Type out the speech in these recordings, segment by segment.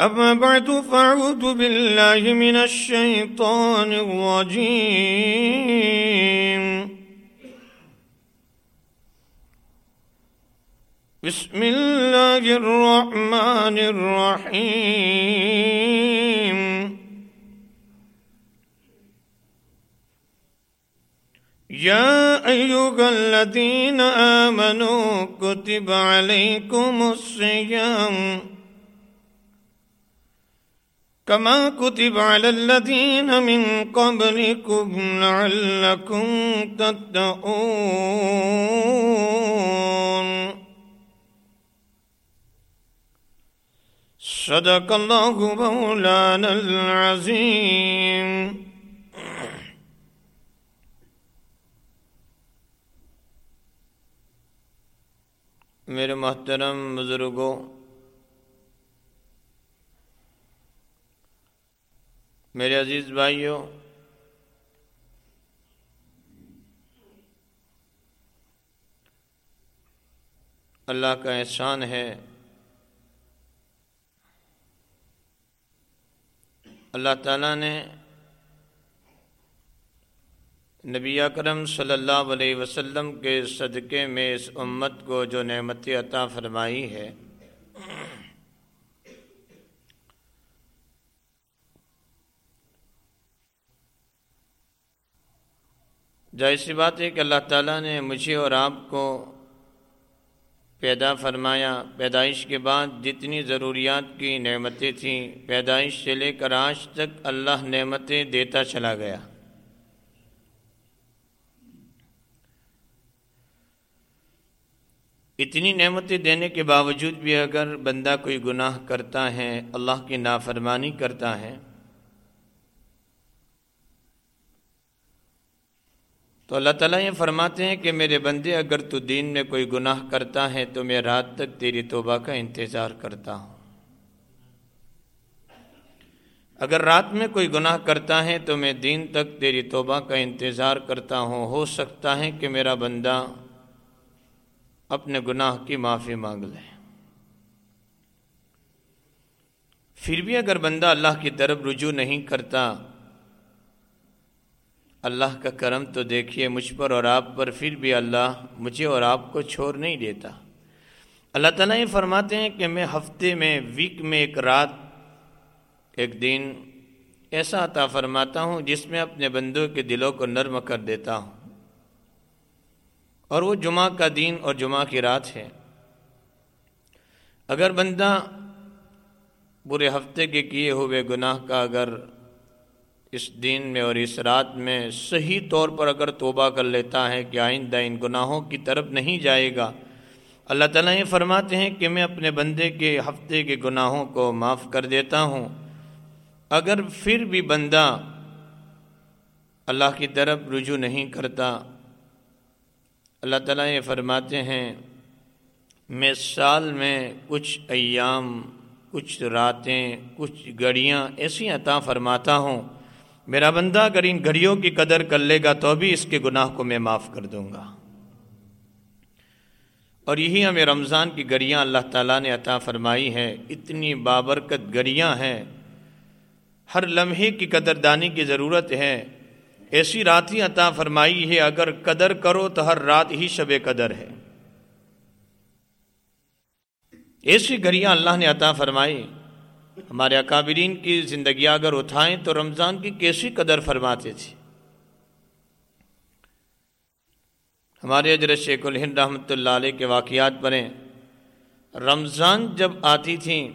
أما بعد فأعوذ بالله من الشيطان الرجيم. بسم الله الرحمن الرحيم. يا أيها الذين آمنوا كتب عليكم الصيام. كما كتب على الذين من قبلكم لعلكم تتقون. صدق الله مولانا العظيم. میرے محترم بزرگوں میرے عزیز بھائیوں، اللہ کا احسان ہے، اللہ تعالیٰ نے نبی اکرم صلی اللہ علیہ وسلم کے صدقے میں اس امت کو جو نعمت عطا فرمائی ہے جیسی بات ہے کہ اللہ تعالیٰ نے مجھے اور آپ کو پیدا فرمایا، پیدائش کے بعد جتنی ضروریات کی نعمتیں تھیں، پیدائش سے لے کر آج تک اللہ نعمتیں دیتا چلا گیا۔ اتنی نعمتیں دینے کے باوجود بھی اگر بندہ کوئی گناہ کرتا ہے، اللہ کی نافرمانی کرتا ہے تو اللہ تعالیٰ یہ فرماتے ہیں کہ میرے بندے، اگر تو دین میں کوئی گناہ کرتا ہے تو میں رات تک تیری توبہ کا انتظار کرتا ہوں۔ اگر رات میں کوئی گناہ کرتا ہے تو میں دین تک تیری توبہ کا انتظار کرتا ہوں۔ ہو سکتا ہے کہ میرا بندہ اپنے گناہ کی معافی مانگ لے۔ پھر بھی اگر بندہ اللہ کی طرف رجوع نہیں کرتا اللہ کا کرم تو دیکھیے مجھ پر اور آپ پر، پھر بھی اللہ مجھے اور آپ کو چھوڑ نہیں دیتا۔ اللہ تعالیٰ یہ فرماتے ہیں کہ میں ہفتے میں ویک میں ایک رات، ایک دن ایسا عطا فرماتا ہوں جس میں اپنے بندوں کے دلوں کو نرم کر دیتا ہوں۔ اور وہ جمعہ کا دن اور جمعہ کی رات ہے۔ اگر بندہ برے ہفتے کے کیے ہوئے گناہ کا اگر اس دن میں اور اس رات میں صحیح طور پر اگر توبہ کر لیتا ہے کہ آئندہ ان گناہوں کی طرف نہیں جائے گا۔ اللہ تعالیٰ یہ فرماتے ہیں کہ میں اپنے بندے کے ہفتے کے گناہوں کو معاف کر دیتا ہوں۔ اگر پھر بھی بندہ اللہ کی طرف رجوع نہیں کرتا، اللہ تعالیٰ یہ فرماتے ہیں، میں سال میں کچھ ایام، کچھ راتیں، کچھ گڑیاں ایسی عطا فرماتا ہوں میرا بندہ اگر ان گھڑیوں کی قدر کر لے گا تو بھی اس کے گناہ کو میں معاف کر دوں گا۔ اور یہی ہمیں رمضان کی گڑیاں اللہ تعالیٰ نے عطا فرمائی ہیں۔ اتنی بابرکت گڑیاں ہیں۔ ہر لمحے کی قدردانی کی ضرورت ہے ایسی رات ہی عطا فرمائی ہے، اگر قدر کرو تو ہر رات ہی شب قدر ہے۔ ایسی گھڑیاں اللہ نے عطا فرمائی۔ ہمارے اکابرین کی زندگیاں اگر اٹھائیں تو رمضان کی کیسی قدر فرماتے تھے؟ ہمارے اجر شیخ الہند رحمۃ اللہ علیہ کے واقعات پڑھیں۔ رمضان جب آتی تھیں،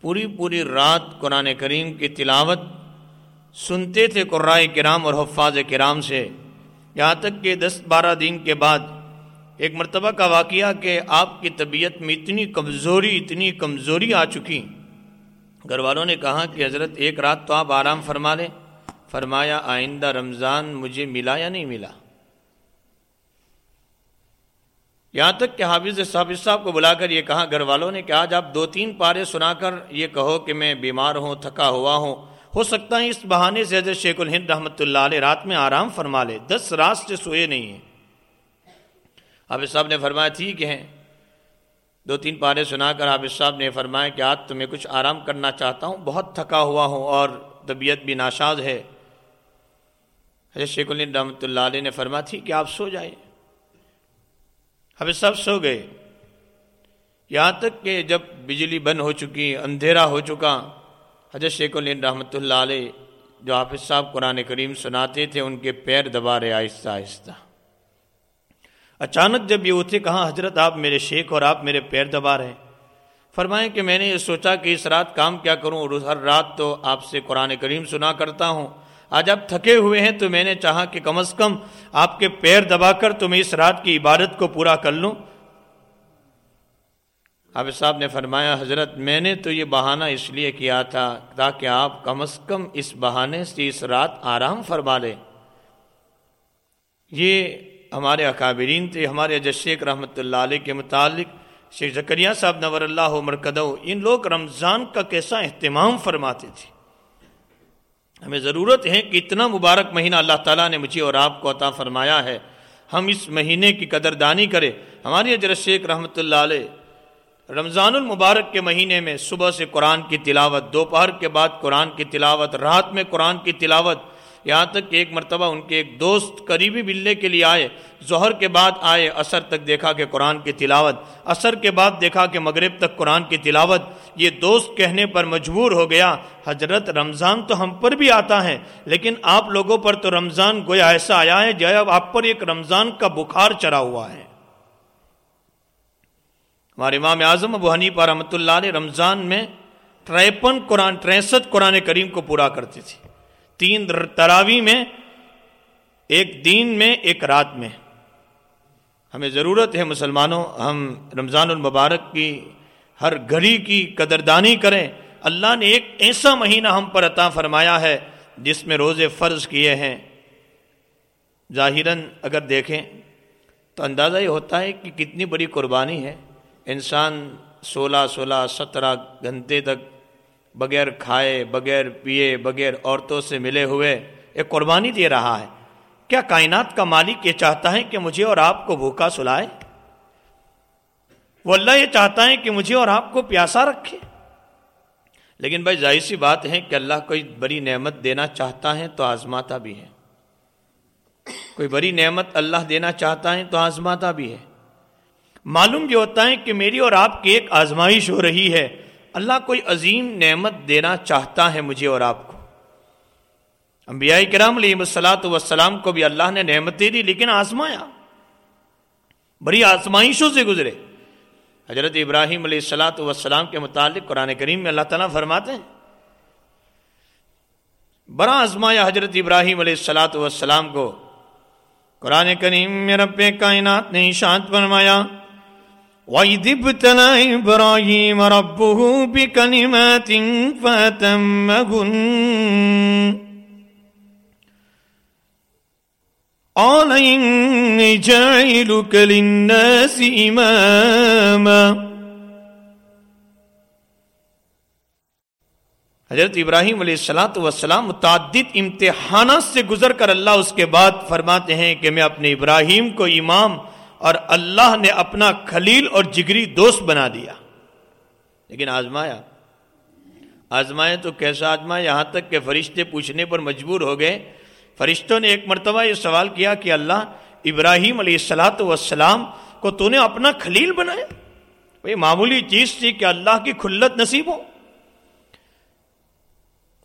پوری پوری رات قرآن کریم کی تلاوت سنتے تھے قرائے کرام اور حفاظ کرام سے۔ یہاں تک کہ دس بارہ دن کے بعد ایک مرتبہ کا واقعہ کہ آپ کی طبیعت میں اتنی کمزوری اتنی کمزوری آ چکی۔ گھر والوں نے کہا کہ حضرت ایک رات تو آپ آرام فرما لیں۔ فرمایا، آئندہ رمضان مجھے ملا یا نہیں ملا؟ یہاں تک کہ حافظ صاحب صاحب کو بلا کر یہ کہا، گھر والوں نے کہ آج آپ دو تین پارے سنا کر یہ کہو کہ میں بیمار ہوں، تھکا ہوا ہوں۔ ہو سکتا ہے اس بہانے سے حضرت شیخ الہند رحمۃ اللہ علیہ رات میں آرام فرما لے۔ دس رات سے سوئے نہیں ہیں۔ حافظ صاحب نے فرمایا، ٹھیک ہے دو تین پارے سنا کر حافظ صاحب نے فرمایا کہ آج تمہیں کچھ آرام کرنا چاہتا ہوں، بہت تھکا ہوا ہوں اور طبیعت بھی ناشاز ہے۔ حضرت شیخ الہند رحمۃ اللہ علیہ نے فرمایا تھی کہ آپ سو جائیں۔ حافظ صاحب سو گئے۔ یہاں تک کہ جب بجلی بند ہو چکی، اندھیرا ہو چکا، حضرت شیخ الہند رحمۃ اللہ علیہ جو حافظ صاحب قرآن کریم سناتے تھے، ان کے پیر دبا رہے آہستہ آہستہ۔ اچانک جب یہ اٹھے کہاں حضرت آپ میرے شیخ اور آپ میرے پیر دبا رہے؟ فرمائیں کہ میں نے یہ سوچا کہ اس رات کام کیا کروں اور ہر رات تو آپ سے قرآن کریم سنا کرتا ہوں۔ آج آپ تھکے ہوئے ہیں تو میں نے چاہا کہ کم از کم آپ کے پیر دبا کر تو میں اس رات کی عبادت کو پورا کر لوں۔ حافظ صاحب نے فرمایا، حضرت، میں نے تو یہ بہانہ اس لیے کیا تھا تاکہ آپ کم از کم اس بہانے سے اس رات آرام فرما لیں۔ یہ ہمارے اکابرین تھے ہمارے شیخ رحمۃ اللہ علیہ کے متعلق، شیخ زکریہ صاحب نور اللہ مرکدو ان لوگ رمضان کا کیسا اہتمام فرماتے تھے۔ ہمیں ضرورت ہے کہ اتنا مبارک مہینہ اللہ تعالیٰ نے مجھے اور آپ کو عطا فرمایا ہے۔ ہم اس مہینے کی قدردانی کریں۔ ہماری اجر شیخ رحمۃ اللہ علیہ، رمضان المبارک کے مہینے میں صبح سے قرآن کی تلاوت، دوپہر کے بعد قرآن کی تلاوت، رات میں قرآن کی تلاوت یہاں تک کہ ایک مرتبہ ان کے ایک دوست قریبی ملنے کے لیے آئے، ظہر کے بعد آئے اثر تک دیکھا کہ قرآن کی تلاوت اثر کے بعد دیکھا کہ مغرب تک قرآن کی تلاوت، یہ دوست کہنے پر مجبور ہو گیا، حضرت رمضان تو ہم پر بھی آتا ہے، لیکن آپ لوگوں پر تو رمضان گویا ایسا آیا ہے جب آپ پر ایک رمضان کا بخار چڑھا ہوا ہے۔ ہمارے امام اعظم ابو حنیفہ رحمۃ اللہ علیہ رمضان میں تریپن قرآن، تریسٹھ قرآن کریم کو پورا کرتے تھے۔ تین تراوی میں، ایک دین میں، ایک رات میں۔ ہمیں ضرورت ہے مسلمانوں، ہم رمضان المبارک کی ہر گھڑی کی قدردانی کریں۔ اللہ نے ایک ایسا مہینہ ہم پر عطا فرمایا ہے جس میں روزے فرض کیے ہیں۔ ظاہراً اگر دیکھیں تو اندازہ یہ ہوتا ہے کہ کتنی بڑی قربانی ہے۔ انسان سولہ سولہ، سترہ گھنٹے تک بغیر کھائے، بغیر پیے، بغیر عورتوں سے ملے ہوئے ایک قربانی دے رہا ہے۔ کیا کائنات کا مالک یہ چاہتا ہے کہ مجھے اور آپ کو بھوکا سلائے؟ وہ اللہ یہ چاہتا ہے کہ مجھے اور آپ کو پیاسا رکھے۔ لیکن بھائی ظاہر سی بات ہے کہ اللہ کوئی بڑی نعمت دینا چاہتا ہے تو آزماتا بھی ہے۔ کوئی بڑی نعمت اللہ دینا چاہتا ہے تو آزماتا بھی ہے۔ معلوم یہ ہوتا ہے کہ میری اور آپ کی ایک آزمائش ہو رہی ہے۔ اللہ کوئی عظیم نعمت دینا چاہتا ہے مجھے اور آپ کو۔ انبیاء کرام علیہ السلاۃ وسلام کو بھی اللہ نے نعمتیں دی، لیکن آزمایا۔ بڑی آزمائشوں سے گزرے۔ حضرت ابراہیم علیہ السلاۃ وسلام کے متعلق قرآن کریم میں اللہ تعالیٰ فرماتے ہیں۔ بڑا آزمایا حضرت ابراہیم علیہ السلاۃ وسلام کو۔ قرآن کریم میں رب کائنات نے شانت فرمایا۔ وَإِذِ ابْتَلَى إِبْرَاهِيمَ رَبُّهُ بِكَلِمَاتٍ فَأَتَمَّهُنَّ قال إني جاعلك للناس إماما حضرت ابراہیم علیہ السلاۃ وسلام متعدد امتحانات سے گزر کر اللہ اس کے بعد فرماتے ہیں کہ میں اپنے ابراہیم کو امام اور اللہ نے اپنا خلیل اور جگری دوست بنا دیا۔ لیکن آزمایا۔ آزمائے تو کیسا آزمایا؟ یہاں تک کہ فرشتے پوچھنے پر مجبور ہو گئے۔ فرشتوں نے ایک مرتبہ یہ سوال کیا کہ اللہ، ابراہیم علیہ السلاۃ وسلام کو تو نے اپنا خلیل بنایا؟ بھائی معمولی چیز تھی کہ اللہ کی کھلت نصیب ہو۔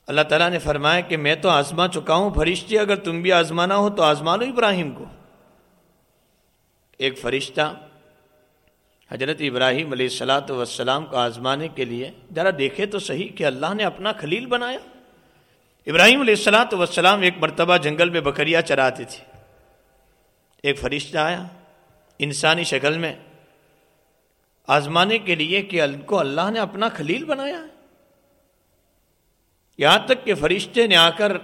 اللہ تعالیٰ نے فرمایا کہ میں تو آزما چکا ہوں۔ فرشتے اگر تم بھی آزمانا ہو تو آزما لو ابراہیم کو۔ ایک فرشتہ حضرت ابراہیم علیہ السلاۃ والسلام کو آزمانے کے لیے ذرا دیکھے تو صحیح کہ اللہ نے اپنا خلیل بنایا۔ ابراہیم علیہ السلاۃ والسلام ایک مرتبہ جنگل میں بکریا چراتے تھے۔ ایک فرشتہ آیا انسانی شکل میں آزمانے کے لیے کہ کو اللہ نے اپنا خلیل بنایا یہاں تک کہ فرشتے نے آ کر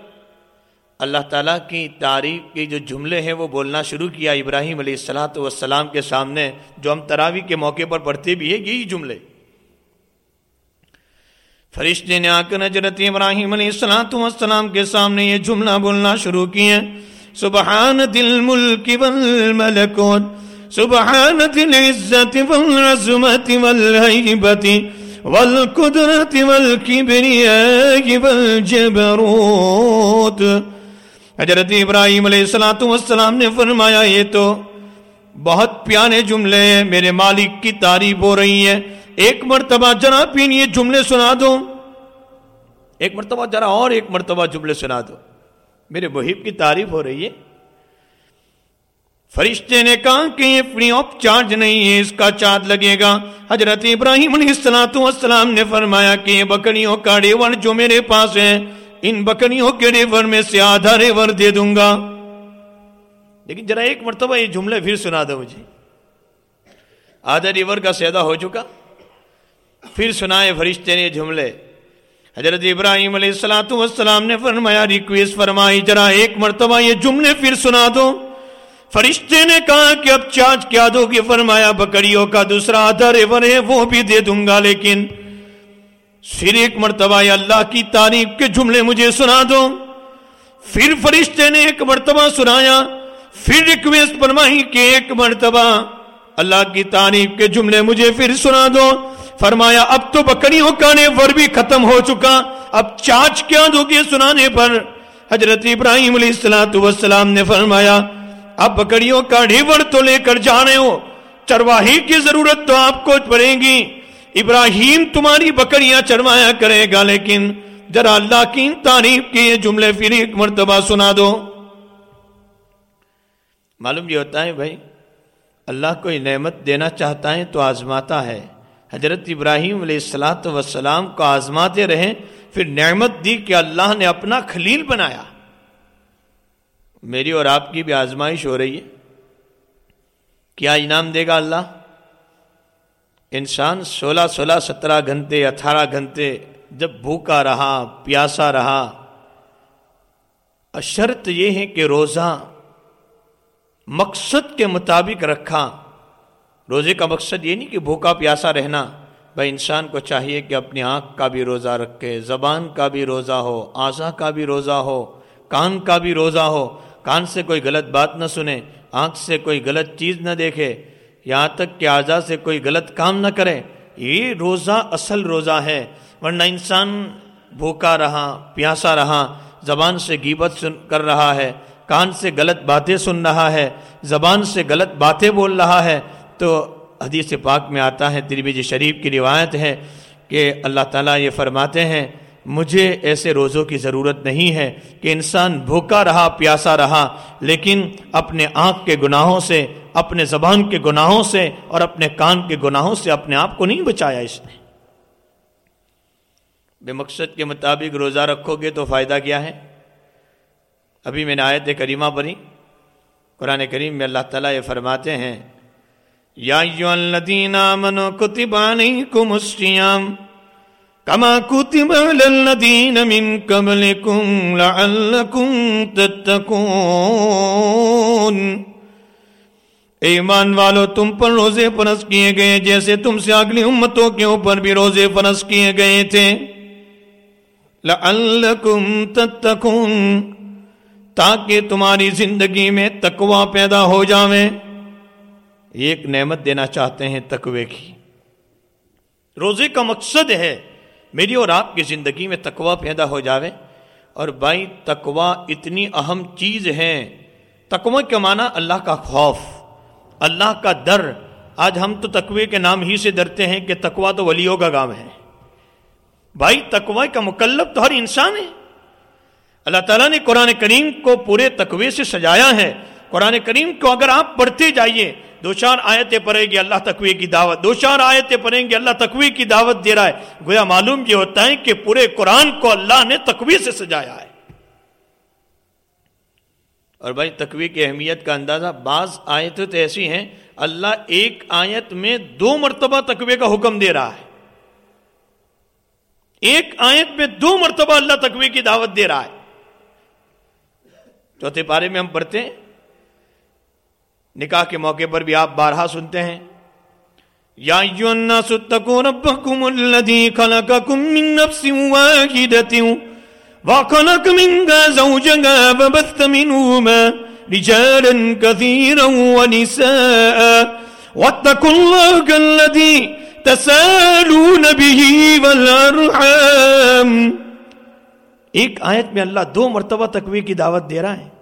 اللہ تعالیٰ کی تعریف کے جو جملے ہیں وہ بولنا شروع کیا ابراہیم علیہ السلاۃ والسلام کے سامنے، جو ہم تراوی کے موقع پر پڑھتے بھی ہیں، یہی جملے۔ فرشتے نے آ کر حضرت ابراہیم علیہ السلاۃ والسلام کے سامنے یہ جملہ بولنا شروع کیے۔ سبحان دل ملک والملکوت، سبحان دل عزت والعظمت والحیبت والقدرت والکبریاء والجبروت۔ حضرت ابراہیم علیہ السلام والسلام نے فرمایا، یہ تو بہت پیارے جملے ہیں، میرے مالک کی تعریف ہو رہی ہے۔ ایک مرتبہ ذرا پین یہ جملے سنا دو۔ ایک مرتبہ ذرا اور ایک مرتبہ جملے سنا دو۔ میرے محب کی تعریف ہو رہی ہے۔ فرشتے نے کہا کہ یہ فری آف چارج نہیں ہے، اس کا چارج لگے گا۔ حضرت ابراہیم علیہ السلام نے فرمایا کہ یہ بکریوں کا ریور جو میرے پاس ہے ان بکریوں کے ریور میں سے آدھا ریور دے دوں گا۔ لیکن ذرا ایک مرتبہ یہ جملے پھر سنا دو مجھے۔ آدھا ریور کا سیدا ہو چکا۔ پھر سنائے فرشتے نے جملے۔ حضرت ابراہیم علیہ السلاۃ والسلام نے فرمایا ریکویسٹ فرمائی ذرا ایک مرتبہ یہ جملے پھر سنا دو۔ فرشتے نے کہا کہ اب چارج کیا دو گے فرمایا، بکریوں کا دوسرا آدھا ریور ہے، وہ بھی دے دوں گا، لیکن پھر ایک مرتبہ یا اللہ کی تعریف کے جملے مجھے سنا دو۔ پھر فرشتے نے ایک مرتبہ سنایا، پھر ریکویسٹ فرمائی کہ ایک مرتبہ اللہ کی تعریف کے جملے مجھے پھر سنا دو۔ فرمایا، اب تو بکریوں کا نیور بھی ختم ہو چکا۔ اب چارج کیا دو گے سنانے پر؟ حضرت ابراہیم علیہ السلام والسلام نے فرمایا، اب بکریوں کا ڈھیور تو لے کر جانے ہو۔ چرواہی کی ضرورت تو آپ کو پڑے گی۔ ابراہیم تمہاری بکریاں چروایا کرے گا، لیکن ذرا اللہ کی تعریف کے یہ جملے پھر ایک مرتبہ سنا دو۔ معلوم یہ ہوتا ہے بھائی، اللہ کوئی نعمت دینا چاہتا ہے تو آزماتا ہے۔ حضرت ابراہیم علیہ السلاۃ وسلام کو آزماتے رہیں پھر نعمت دی کہ اللہ نے اپنا خلیل بنایا۔ میری اور آپ کی بھی آزمائش ہو رہی ہے۔ کیا انعام دے گا اللہ؟ انسان سولہ سولہ سترہ گھنٹے، اٹھارہ گھنٹے جب بھوکا رہا، پیاسا رہا شرط یہ ہے کہ روزہ مقصد کے مطابق رکھا۔ روزے کا مقصد یہ نہیں کہ بھوکا، پیاسا رہنا۔ بھائی، انسان کو چاہیے کہ اپنی آنکھ کا بھی روزہ رکھے، زبان کا بھی روزہ ہو آزا کا بھی روزہ ہو، کان کا بھی روزہ ہو۔ کان سے کوئی غلط بات نہ سنے، آنکھ سے کوئی غلط چیز نہ دیکھے۔ یہاں تک کہ آزا سے کوئی غلط کام نہ کرے، یہ روزہ اصل روزہ ہے، ورنہ انسان بھوکا رہا، پیاسا رہا، زبان سے گیبت سن کر رہا ہے، کان سے غلط باتیں سن رہا ہے، زبان سے غلط باتیں بول رہا ہے۔ تو حدیث پاک میں آتا ہے تربیج شریف کی روایت ہے کہ اللہ تعالیٰ یہ فرماتے ہیں مجھے ایسے روزوں کی ضرورت نہیں ہے کہ انسان بھوکا رہا، پیاسا رہا، لیکن اپنے آنکھ کے گناہوں سے، اپنے زبان کے گناہوں سے اور اپنے کان کے گناہوں سے اپنے آپ کو نہیں بچایا اس نے۔ بے مقصد کے مطابق روزہ رکھو گے تو فائدہ کیا ہے؟ ابھی میں نے آیت کریمہ پڑھی۔ قرآن کریم میں اللہ تعالیٰ یہ فرماتے ہیں، یا الذین آمنوا کتب علیکم الصیام۔ کما کتب للذین من قبلکم لعلکم تتقون۔ ایمان والو، تم پر روزے فرض کیے گئے جیسے تم سے اگلی امتوں کے اوپر بھی روزے فرض کیے گئے تھے۔ لعلکم تتکون تاکہ تمہاری زندگی میں تقوی پیدا ہو جاویں ایک نعمت دینا چاہتے ہیں تقوی کی۔ روزے کا مقصد ہے میری اور آپ کی زندگی میں تقوی پیدا ہو جاوے۔ اور بھائی، تقوی اتنی اہم چیز ہے۔ تقوی کے معنی اللہ کا خوف، اللہ کا در آج ہم تو تقوی کے نام ہی سے ڈرتے ہیں کہ تقوی تو ولیوں کا کام ہے۔ بھائی، تقوی کا مکلب تو ہر انسان ہے۔ اللہ تعالیٰ نے قرآن کریم کو پورے تقوی سے سجایا ہے۔ قرآن کریم کو اگر آپ پڑھتے جائیے دو چار آیتیں پڑھے گی اللہ تقوی کی دعوت۔ دو چار آیتیں پڑھیں گے، اللہ تقوی کی دعوت دے رہا ہے۔ گویا معلوم یہ ہوتا ہے کہ پورے قرآن کو اللہ نے تقوی سے سجایا ہے۔ اور بھائی، تقوی کی اہمیت کا اندازہ بعض آیتیں تو ایسی ہیں، اللہ ایک آیت میں دو مرتبہ تقوی کا حکم دے رہا ہے۔ ایک آیت میں دو مرتبہ اللہ تقوی کی دعوت دے رہا ہے۔ چوتھے پارے میں ہم پڑھتے ہیں نکاح کے موقع پر بھی آپ بارہا سنتے ہیں۔ یا الناس اتقوا ربکم الذی خلقکم من نفس واحدت وخلق منها زوجها وبث منهما رجالا كثيرا ونساء۔ واتقوا الله الذي تسالون به والارحام۔ ایک آیت میں اللہ دو مرتبہ تقوی کی دعوت دے رہا ہے۔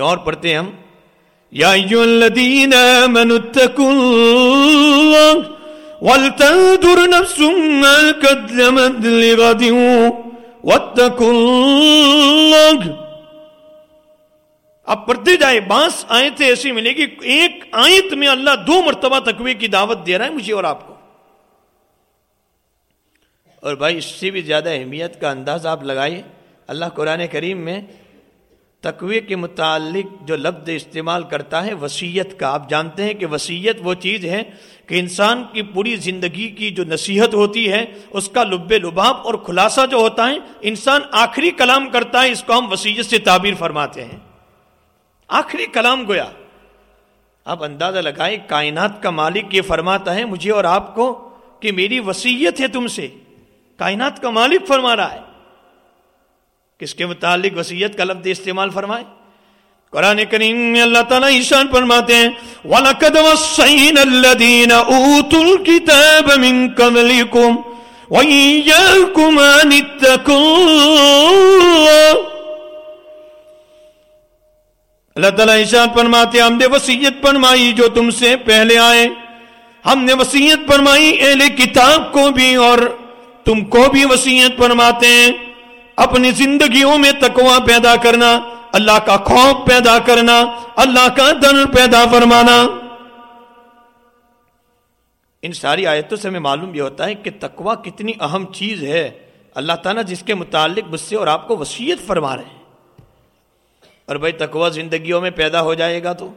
اور پڑھتے ہیں ہم۔ یا ایو الذین آمنوا اتقوا اللہ ولتنظر نفس ما قدمت لغد واتقوا اللہ۔ اب پڑھتے جائے بانس آیتیں ایسی ملے گی ایک آیت میں اللہ دو مرتبہ تقوی کی دعوت دے رہا ہے، مجھے اور آپ کو۔ اور بھائی، اس سے بھی زیادہ اہمیت کا انداز آپ لگائیے۔ اللہ قرآن کریم میں تقوی کے متعلق جو لفظ استعمال کرتا ہے وسیعت کا۔ آپ جانتے ہیں کہ وسیعت وہ چیز ہے کہ انسان کی پوری زندگی کی جو نصیحت ہوتی ہے، اس کا لب لباب اور خلاصہ جو ہوتا ہے، انسان آخری کلام کرتا ہے، اس کو ہم وسیعت سے تعبیر فرماتے ہیں۔ آخری کلام گویا۔ آپ اندازہ لگائیں، کائنات کا مالک یہ فرماتا ہے مجھے اور آپ کو کہ میری وسیعت ہے تم سے۔ کائنات کا مالک فرما رہا ہے۔ کس کے متعلق وسیعت کا لفظ استعمال فرمائے۔ قرآن کریم میں اللہ تعالیٰ ایشان فرماتے ہیں، وَلَقَدْ وَصَّيْنَ الَّذِينَ أُوتُوا الْكِتَابَ مِن قَبْلِكُمْ وَإِيَّاكُمْ أَنِ اتَّقُوا اللَّهِ اللہ تعالیٰ ایشان فرماتے ہیں، ہم نے وسیعت فرمائی جو تم سے پہلے آئے۔ ہم نے وسیعت فرمائی اہل کتاب کو بھی اور تم کو بھی وسیعت فرماتے ہیں۔ اپنی زندگیوں میں تقوی پیدا کرنا، اللہ کا خوف پیدا کرنا، اللہ کا دن پیدا فرمانا۔ ان ساری آیتوں سے ہمیں معلوم یہ ہوتا ہے کہ تقوی کتنی اہم چیز ہے۔ اللہ تعالیٰ جس کے متعلق مجھ سے اور آپ کو وسیعت فرما رہے ہیں۔ اور بھائی تقوی زندگیوں میں پیدا ہو جائے گا تو؟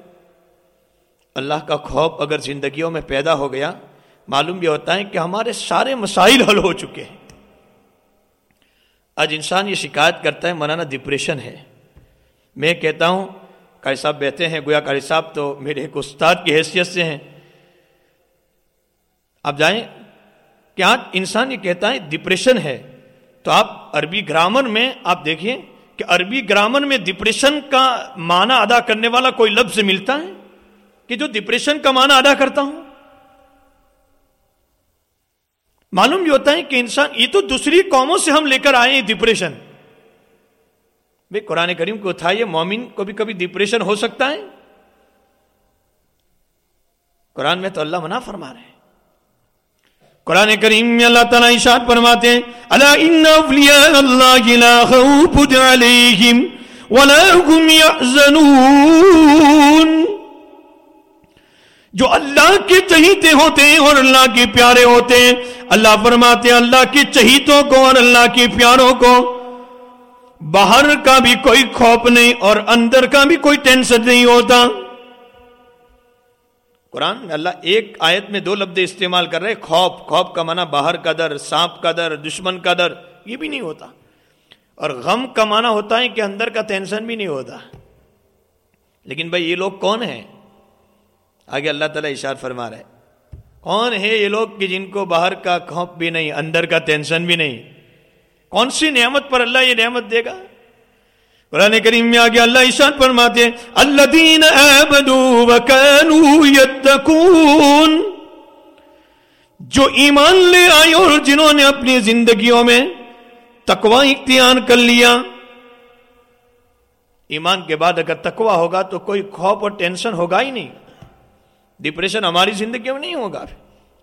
اللہ کا خوف اگر زندگیوں میں پیدا ہو گیا، معلوم یہ ہوتا ہے کہ ہمارے سارے مسائل حل ہو چکے ہیں۔ آج انسان یہ شکایت کرتا ہے منانا ڈپریشن ہے۔ میں کہتا ہوں، قاری صاحب بیٹھے ہیں، گویا قاری صاحب تو میرے ایک استاد کی حیثیت سے ہیں۔ آپ جائیں کہ آج انسان یہ کہتا ہے ڈپریشن ہے؟ تو آپ عربی گرامر میں آپ دیکھیے کہ عربی گرامر میں ڈپریشن کا معنی ادا کرنے والا کوئی لفظ ملتا ہے؟ کہ جو ڈپریشن کا معنی ادا کرتا ہوں؟ معلوم یہ ہوتا ہے کہ انسان، یہ تو دوسری قوموں سے ہم لے کر آئے ہیں ڈپریشن بھائی قرآن کریم کو اٹھائیے مومن کو بھی کبھی ڈپریشن ہو سکتا ہے۔ قرآن میں تو اللہ منع فرما رہے ہیں۔ قرآن کریم میں اللہ تعالیٰ اشاد فرماتے ہیں اللہ ان اولیاء اللہ لا خوف علیہم ولا هم يحزنون جو اللہ کے چہیتے ہوتے ہیں اور اللہ کے پیارے ہوتے ہیں۔ اللہ فرماتے ہیں اللہ کے چہیتوں کو اور اللہ کے پیاروں کو۔ باہر کا بھی کوئی خوف نہیں اور اندر کا بھی کوئی ٹینشن نہیں ہوتا۔ قرآن میں اللہ ایک آیت میں دو لفظ استعمال کر رہے خوف خوف کا معنی باہر کا در، سانپ کا در، دشمن کا در، یہ بھی نہیں ہوتا۔ اور غم کا معنی ہوتا ہے کہ اندر کا ٹینشن بھی نہیں ہوتا۔ لیکن بھائی یہ لوگ کون ہیں؟ آگے اللہ تعالیٰ اشار فرما رہے کون ہے یہ لوگ کہ جن کو باہر کا خوف بھی نہیں، اندر کا ٹینشن بھی نہیں؟ کون سی نعمت پر اللہ یہ نعمت دے گا؟ قرآن کریم میں آگے اللہ عشان فرماتے ہیں اللہ دین یتقون، جو ایمان لے آئے اور جنہوں نے اپنی زندگیوں میں تقوا اختیار کر لیا۔ ایمان کے بعد اگر تقوا ہوگا تو کوئی خوف اور ٹینشن ہوگا ہی نہیں۔ ڈپریشن ہماری زندگی میں نہیں ہوگا۔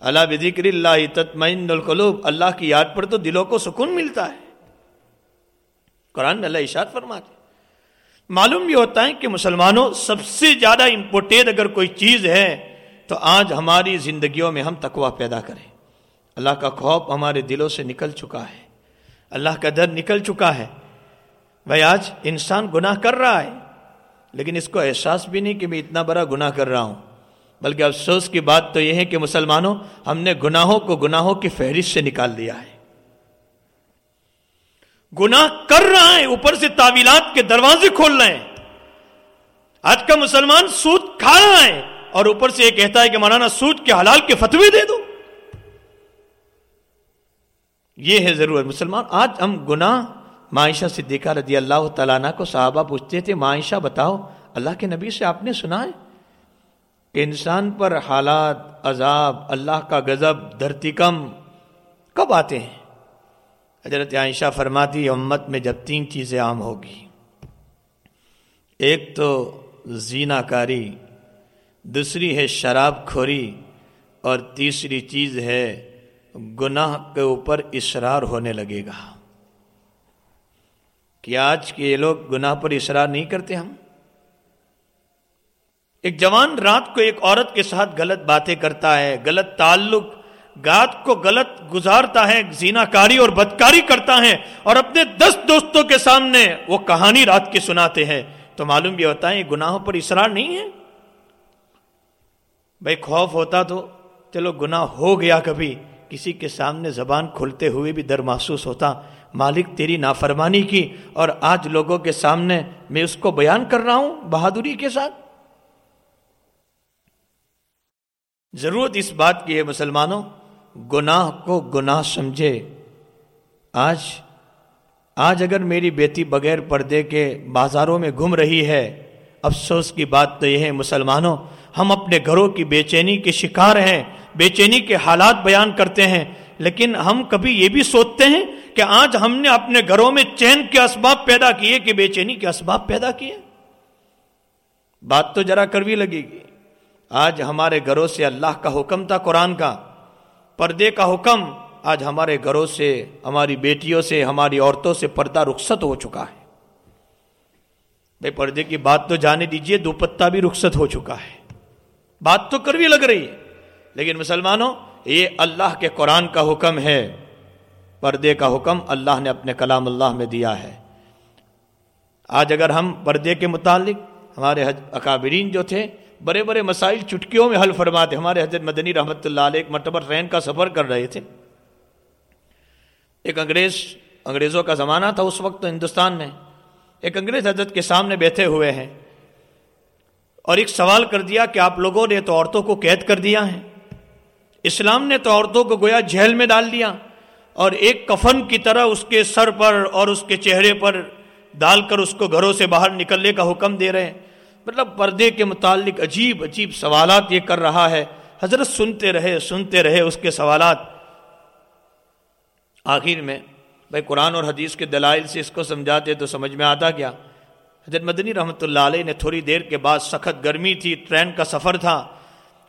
اللہ بذکر اللہ تطمئن القلوب۔ اللہ کی یاد پر تو دلوں کو سکون ملتا ہے۔ قرآن میں اللہ اشاد فرماتے معلوم بھی ہوتا ہے کہ مسلمانوں سب سے زیادہ امپورٹینٹ اگر کوئی چیز ہے، تو آج ہماری زندگیوں میں ہم تقوا پیدا کریں۔ اللہ کا خوف ہمارے دلوں سے نکل چکا ہے۔ اللہ کا در نکل چکا ہے۔ بھائی، آج انسان گناہ کر رہا ہے، لیکن اس کو احساس بھی نہیں کہ میں اتنا بڑا گناہ کر رہا ہوں۔ بلکہ افسوس کی بات تو یہ ہے کہ مسلمانوں، ہم نے گناہوں کو گناہوں کی فہرست سے نکال دیا ہے۔ گناہ کر رہا ہے، اوپر سے تعویلات کے دروازے کھول رہے ہیں۔ آج کا مسلمان سود کھا رہا ہے اور اوپر سے یہ کہتا ہے کہ مولانا سود کے حلال کے فتوے دے دو۔ یہ ہے ضرورت۔ مسلمان، آج ہم گناہ معاشہ سے دیکھا رضی اللہ تعالیٰ کو صحابہ پوچھتے تھے معاشہ بتاؤ، اللہ کے نبی سے آپ نے سنا ہے؟ کہ انسان پر حالات، عذاب، اللہ کا غضب، دھرتی کم کب آتے ہیں؟ حضرت عائشہ فرماتی، امت میں جب تین چیزیں عام ہوگی۔ ایک تو زینہ کاری دوسری ہے شراب کھوری اور تیسری چیز ہے گناہ کے اوپر اصرار ہونے لگے گا۔ کہ آج کے یہ لوگ گناہ پر اصرار نہیں کرتے ہم؟ ایک جوان رات کو ایک عورت کے ساتھ غلط باتیں کرتا ہے، غلط تعلق، گات کو غلط گزارتا ہے زینا کاری اور بدکاری کرتا ہے اور اپنے دس دوستوں کے سامنے وہ کہانی رات کی سناتے ہیں۔ تو معلوم بھی ہوتا ہے، یہ گناہوں پر اصرار نہیں ہے۔ بھائی خوف ہوتا تو چلو گناہ ہو گیا کبھی، کسی کے سامنے زبان کھلتے ہوئے بھی در محسوس ہوتا۔ مالک تیری نافرمانی کی اور آج لوگوں کے سامنے میں اس کو بیان کر رہا ہوں، بہادری کے ساتھ۔ ضرورت اس بات کی ہے مسلمانوں، گناہ کو گناہ سمجھے۔ آج آج اگر میری بیٹی بغیر پردے کے بازاروں میں گھوم رہی ہے، افسوس کی بات تو یہ ہے مسلمانوں، ہم اپنے گھروں کی بے چینی کے شکار ہیں، بے چینی کے حالات بیان کرتے ہیں، لیکن ہم کبھی یہ بھی سوچتے ہیں کہ آج ہم نے اپنے گھروں میں چین کے اسباب پیدا کیے کہ بے چینی کے اسباب پیدا کیے۔ بات تو ذرا کروی لگے گی۔ آج ہمارے گھروں سے اللہ کا حکم تھا قرآن کا۔ پردے کا حکم آج ہمارے گھروں سے، ہماری بیٹیوں سے، ہماری عورتوں سے پردہ رخصت ہو چکا ہے۔ بھائی پردے کی بات تو جانے دیجیے دوپتہ بھی رخصت ہو چکا ہے۔ بات تو کروی لگ رہی ہے۔ لیکن مسلمانوں، یہ اللہ کے قرآن کا حکم ہے۔ پردے کا حکم اللہ نے اپنے کلام اللہ میں دیا ہے۔ آج اگر ہم پردے کے متعلق، ہمارے اکابرین جو تھے بڑے بڑے مسائل چٹکیوں میں حل فرماتے ہمارے حضرت مدنی رحمت اللہ علیہ ایک مرتبہ ٹرین کا سفر کر رہے تھے۔ ایک انگریز، انگریزوں کا زمانہ تھا اس وقت تو ہندوستان میں۔ ایک انگریز حضرت کے سامنے بیٹھے ہوئے ہیں اور ایک سوال کر دیا کہ آپ لوگوں نے تو عورتوں کو قید کر دیا ہے۔ اسلام نے تو عورتوں کو گویا جھیل میں ڈال دیا۔ اور ایک کفن کی طرح اس کے سر پر اور اس کے چہرے پر ڈال کر اس کو گھروں سے باہر نکلنے کا حکم دے رہے ہیں۔ مطلب پردے کے متعلق عجیب عجیب سوالات یہ کر رہا ہے۔ حضرت سنتے رہے سنتے رہے اس کے سوالات۔ آخر میں بھائی قرآن اور حدیث کے دلائل سے اس کو سمجھاتے تو سمجھ میں آتا کیا؟ حضرت مدنی رحمۃ اللہ علیہ نے تھوڑی دیر کے بعد سخت گرمی تھی، ٹرین کا سفر تھا۔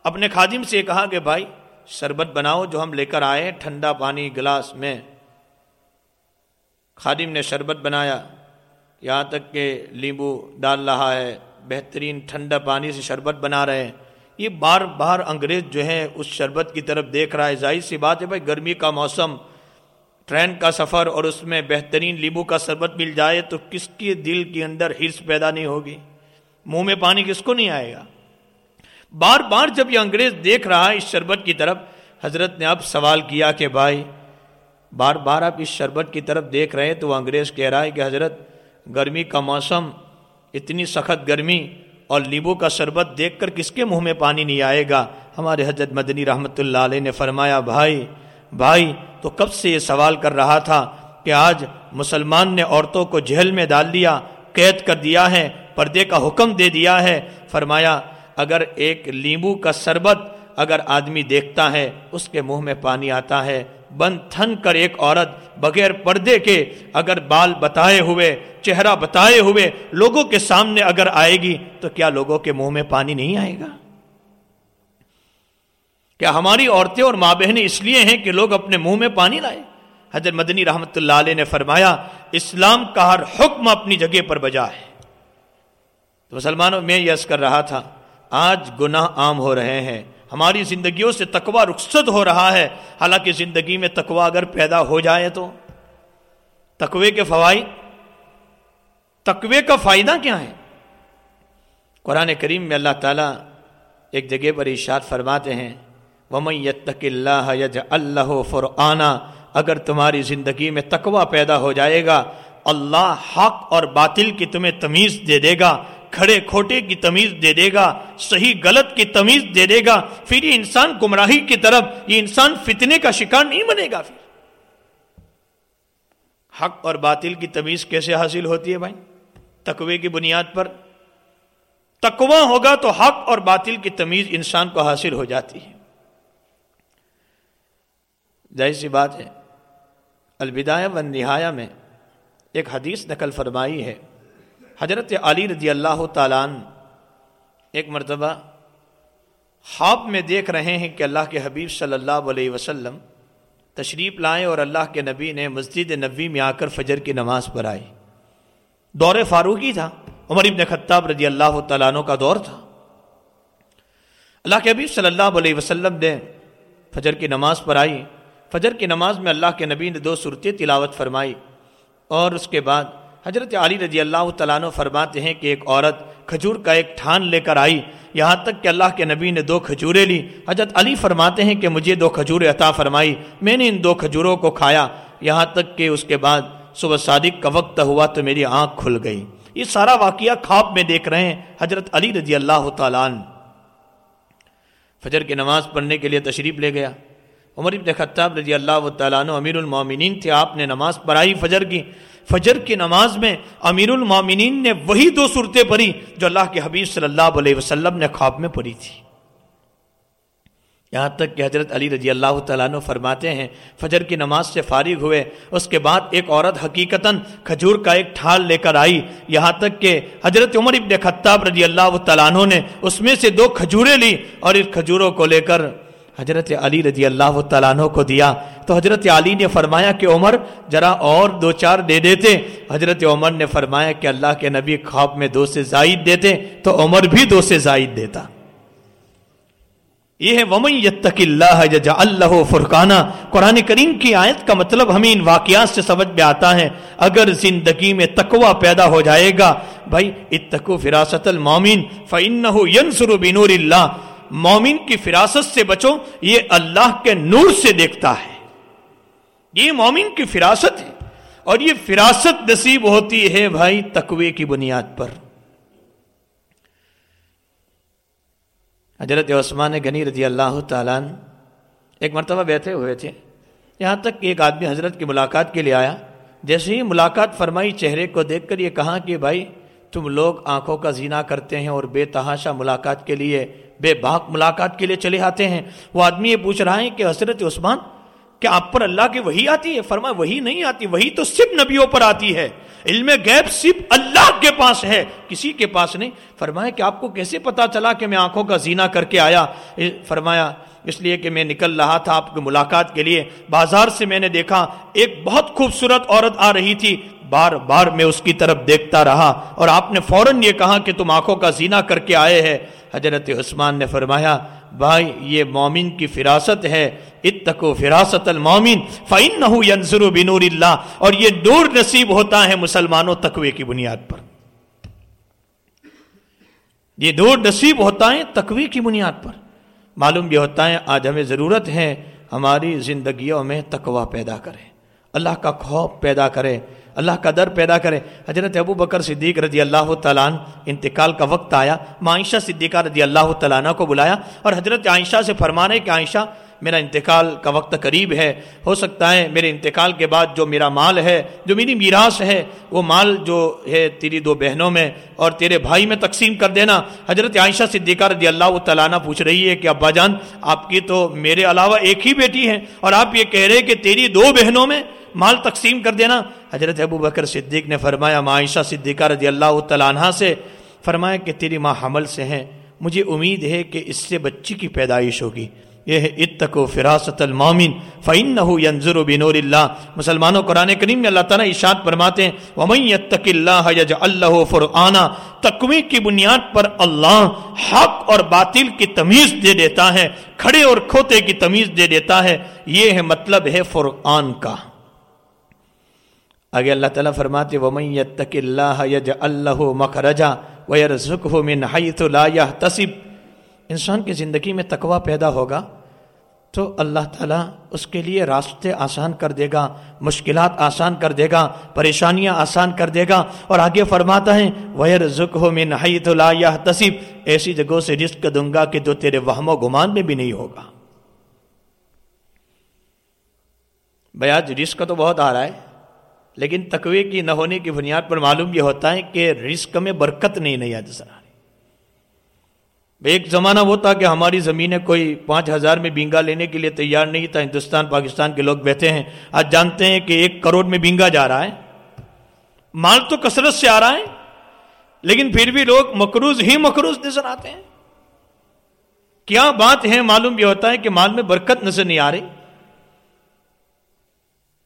اپنے خادم سے کہا کہ بھائی شربت بناؤ جو ہم لے کر آئے ٹھنڈا پانی گلاس میں۔ خادم نے شربت بنایا۔ یہاں تک کہ لیمبو ڈال رہا ہے۔ بہترین ٹھنڈا پانی سے شربت بنا رہے ہیں۔ یہ بار بار انگریز جو ہیں اس شربت کی طرف دیکھ رہا ہے۔ ظاہر سی بات ہے بھائی، گرمی کا موسم، ٹرین کا سفر اور اس میں بہترین لیمبو کا شربت مل جائے تو کس کے دل کے اندر ہرس پیدا نہیں ہوگی؟ منہ میں پانی کس کو نہیں آئے گا؟ بار بار جب یہ انگریز دیکھ رہا ہے اس شربت کی طرف، حضرت نے اب سوال کیا کہ بھائی، بار بار آپ اس شربت کی طرف دیکھ رہے ہیں تو وہ انگریز کہہ رہا ہے کہ حضرت، گرمی کا موسم اتنی سخت گرمی اور لیمبو کا شربت دیکھ کر کس کے منہ میں پانی نہیں آئے گا؟ ہمارے حضرت مدنی رحمت اللہ علیہ نے فرمایا، بھائی بھائی، تو کب سے یہ سوال کر رہا تھا کہ آج مسلمان نے عورتوں کو جہل میں ڈال دیا، قید کر دیا ہے، پردے کا حکم دے دیا ہے؟ فرمایا، اگر ایک لیمبو کا سربت اگر آدمی دیکھتا ہے، اس کے منہ میں پانی آتا ہے۔ بند تھن کر ایک عورت بغیر پردے کے اگر بال بتائے ہوئے، چہرہ بتائے ہوئے لوگوں کے سامنے اگر آئے گی، تو کیا لوگوں کے منہ میں پانی نہیں آئے گا؟ کیا ہماری عورتیں اور ماں بہنیں اس لیے ہیں کہ لوگ اپنے منہ میں پانی لائے حضرت مدنی رحمت اللہ علیہ نے فرمایا، اسلام کا ہر حکم اپنی جگہ پر بجا ہے۔ تو مسلمانوں، میں یس کر رہا تھا، آج گناہ عام ہو رہے ہیں۔ ہماری زندگیوں سے تقوا رخصت ہو رہا ہے۔ حالانکہ زندگی میں تقوا اگر پیدا ہو جائے تو تقوی کے فوائد، تقوی کا فائدہ کیا ہے؟ قرآن کریم میں اللہ تعالیٰ ایک جگہ پر اشاد فرماتے ہیں اللہ اللہ فرآنا، اگر تمہاری زندگی میں تقوا پیدا ہو جائے گا، اللہ حق اور باطل کی تمہیں تمیز دے دے گا۔ کھڑے کھوٹے کی تمیز دے دے گا، صحیح غلط کی تمیز دے دے گا، پھر یہ انسان گمراہی کی طرف، یہ انسان فتنے کا شکار نہیں بنے گا پھر۔ حق اور باطل کی تمیز کیسے حاصل ہوتی ہے بھائی؟ تقوی کی بنیاد پر۔ تقوا ہوگا تو حق اور باطل کی تمیز انسان کو حاصل ہو جاتی ہے۔ ظاہر سی بات ہے الوداع و نہایا میں ایک حدیث نقل فرمائی ہے۔ حضرت علی رضی اللہ تعالیٰ ایک مرتبہ خواب میں دیکھ رہے ہیں کہ اللہ کے حبیب صلی اللہ علیہ وسلم تشریف لائیں اور اللہ کے نبی نے مسجد نبی میں آ کر فجر کی نماز پر آئی دور فاروقی تھا، عمر ابن خطاب رضی اللہ تعالیٰ عنہ کا دور تھا۔ اللہ کے حبیب صلی اللہ علیہ وسلم نے فجر کی نماز پر آئی فجر کی نماز میں اللہ کے نبی نے دو صورتیں تلاوت فرمائی اور اس کے بعد حضرت علی رضی اللہ تعالیٰ عنہ فرماتے ہیں کہ ایک عورت کھجور کا ایک ٹھان لے کر آئی، یہاں تک کہ اللہ کے نبی نے دو کھجوریں لی حضرت علی فرماتے ہیں کہ مجھے دو کھجوریں عطا فرمائی، میں نے ان دو کھجوروں کو کھایا۔ یہاں تک کہ اس کے بعد صبح صادق کا وقت ہوا تو میری آنکھ کھل گئی۔ یہ سارا واقعہ خواب میں دیکھ رہے ہیں حضرت علی رضی اللہ تعالیٰ فجر کی نماز پڑھنے کے لیے تشریف لے گیا۔ عمر ابن خطاب رضی اللہ تعالیٰ عنہ امیر المومنین تھے، آپ نے نماز پڑھائی فجر کی۔ فجر کی نماز میں امیر المومنین نے وہی دو صورتیں پڑھی جو اللہ کے حبیب صلی اللہ علیہ وسلم نے خواب میں پڑھی تھی۔ یہاں تک کہ حضرت علی رضی اللہ تعالیٰ عنہ فرماتے ہیں، فجر کی نماز سے فارغ ہوئے، اس کے بعد ایک عورت حقیقتاً کھجور کا ایک ٹھال لے کر آئی۔ یہاں تک کہ حضرت عمر ابن خطاب رضی اللہ تعالیٰ عنہ نے اس میں سے دو کھجوریں لی اور اس کھجوروں کو لے کر حضرت علی رضی اللہ تعالیٰ عنہ کو دیا۔ تو حضرت علی نے فرمایا کہ عمر، ذرا اور دو چار دے دیتے۔ حضرت عمر نے فرمایا کہ اللہ کے نبی خواب میں دو سے زائد دیتے، تو عمر بھی دو سے زائد دیتا۔ یہ ہے ومن یتق اللہ جا اللہ فرقانہ۔ قرآن کریم کی آیت کا مطلب ہمیں ان واقعات سے سمجھ میں آتا ہے۔ اگر زندگی میں تقوی پیدا ہو جائے گا، بھائی اتقو فراست المومن فإنه ينصر بنور اللہ۔ مومن کی فراست سے بچو، یہ اللہ کے نور سے دیکھتا ہے۔ یہ مومن کی فراست ہے۔ اور یہ فراست نصیب ہوتی ہے بھائی تقوی کی بنیاد پر۔ حضرت عثمان غنی رضی اللہ تعالیٰ ایک مرتبہ بیٹھے ہوئے تھے۔ یہاں تک کہ ایک آدمی حضرت کی ملاقات کے لیے آیا۔ جیسے ہی ملاقات فرمائی چہرے کو دیکھ کر یہ کہا کہ بھائی، تم لوگ آنکھوں کا زینہ کرتے ہیں اور بے تحاشا ملاقات کے لیے بے باک ملاقات کے لیے چلے آتے ہیں۔ وہ آدمی یہ پوچھ رہا ہے کہ حضرت عثمان، کیا آپ پر اللہ کی وہی آتی ہے؟ فرما وہی نہیں آتی وہی تو صرف نبیوں پر آتی ہے۔ علم غیب صرف اللہ کے پاس ہے، کسی کے پاس نہیں۔ فرمایا کہ آپ کو کیسے پتا چلا کہ میں آنکھوں کا زینہ کر کے آیا؟ فرمایا، اس لیے کہ میں نکل رہا تھا آپ کی ملاقات کے لیے۔ بازار سے میں نے دیکھا، ایک بہت خوبصورت عورت آ رہی تھی۔ بار بار میں اس کی طرف دیکھتا رہا۔ اور آپ نے فوراً یہ کہا کہ تم آنکھوں کا زینہ کر کے آئے ہیں۔ حضرت عثمان نے فرمایا، بھائی، یہ مومن کی فراست ہے اتقو فراست المومن فَإِنَّهُ يَنْزُرُ بِنُورِ اللَّهِ اور یہ نور نصیب ہوتا ہے مسلمانوں تقوی کی بنیاد پر۔ یہ نور نصیب ہوتا ہے تقوی کی بنیاد پر۔ معلوم یہ ہوتا ہے، آج ہمیں ضرورت ہے ہماری زندگیوں میں تقوی پیدا کریں۔ اللہ کا خوف پیدا کرے اللہ کا در پیدا کرے۔ حضرت ابو بکر صدیق رضی اللہ تعالیٰ انتقال کا وقت آیا۔ معائشہ صدیقہ رضی اللہ تعالیٰ کو بلایا اور حضرت عائشہ سے فرمانے کہ عائشہ میرا انتقال کا وقت قریب ہے، ہو سکتا ہے میرے انتقال کے بعد جو میرا مال ہے، جو میری میراث ہے، وہ مال جو ہے تیری دو بہنوں میں اور تیرے بھائی میں تقسیم کر دینا۔ حضرت عائشہ صدیقہ رضی اللہ تعالیٰ پوچھ رہی ہے کہ ابا جان، آپ کی تو میرے علاوہ ایک ہی بیٹی ہے اور آپ یہ کہہ رہے کہ تیری دو بہنوں میں مال تقسیم کر دینا۔ حضرت ابو بکر صدیق نے فرمایا معائشہ صدیقہ رضی اللہ تعالیٰ عنہ سے فرمایا کہ تیری ماں حمل سے ہیں، مجھے امید ہے کہ اس سے بچی کی پیدائش ہوگی۔ یہ ہے اتقو فراست المومن فَإِنَّهُ يَنزُرُ بِنُورِ اللَّهِ مسلمانوں، قرآن کریم میں اللہ تعالیٰ اشاد فرماتے ہیں، وَمَنْ يَتَّقِ اللَّهَ يَجْعَلْ لَهُ فُرْعَانًا تقوی کی بنیاد پر اللہ حق اور باطل کی تمیز دے دیتا ہے، کھڑے اور کھوتے کی تمیز دے دیتا ہے۔ یہ ہے مطلب ہے فرعان کا۔ آگے اللہ تعالیٰ فرماتے وَمَنْ يَتَّقِ اللَّهَ يَجْعَلْ لَهُ مَخْرَجًا وَيَرْزُقْهُ مِنْ حَيْثُ لَا يَحْتَسِبُ انسان کی زندگی میں تقوی پیدا ہوگا تو اللہ تعالیٰ اس کے لیے راستے آسان کر دے گا، مشکلات آسان کر دے گا، پریشانیاں آسان کر دے گا۔ اور آگے فرماتا ہے ویر ذک ہو میں نہائی تو لا یا ایسی جگہوں سے رزق دوں گا کہ جو تیرے وہم و گمان میں بھی نہیں ہوگا۔ بیاج رزق تو بہت آ رہا ہے، لیکن تقوی کی نہ ہونے کی بنیاد پر معلوم یہ ہوتا ہے کہ رزق میں برکت نہیں نہیں آج سر ایک زمانہ وہ تھا کہ ہماری زمینیں کوئی پانچ ہزار میں بینگا لینے کے لیے تیار نہیں تھا۔ ہندوستان، پاکستان کے لوگ بیٹھے ہیں۔ آج جانتے ہیں کہ ایک کروڑ میں بینگا جا رہا ہے۔ مال تو کثرت سے آ رہا ہے، لیکن پھر بھی لوگ مکروز ہی مکروز نظر آتے ہیں۔ کیا بات ہے؟ معلوم یہ ہوتا ہے کہ مال میں برکت نظر نہیں آ رہی۔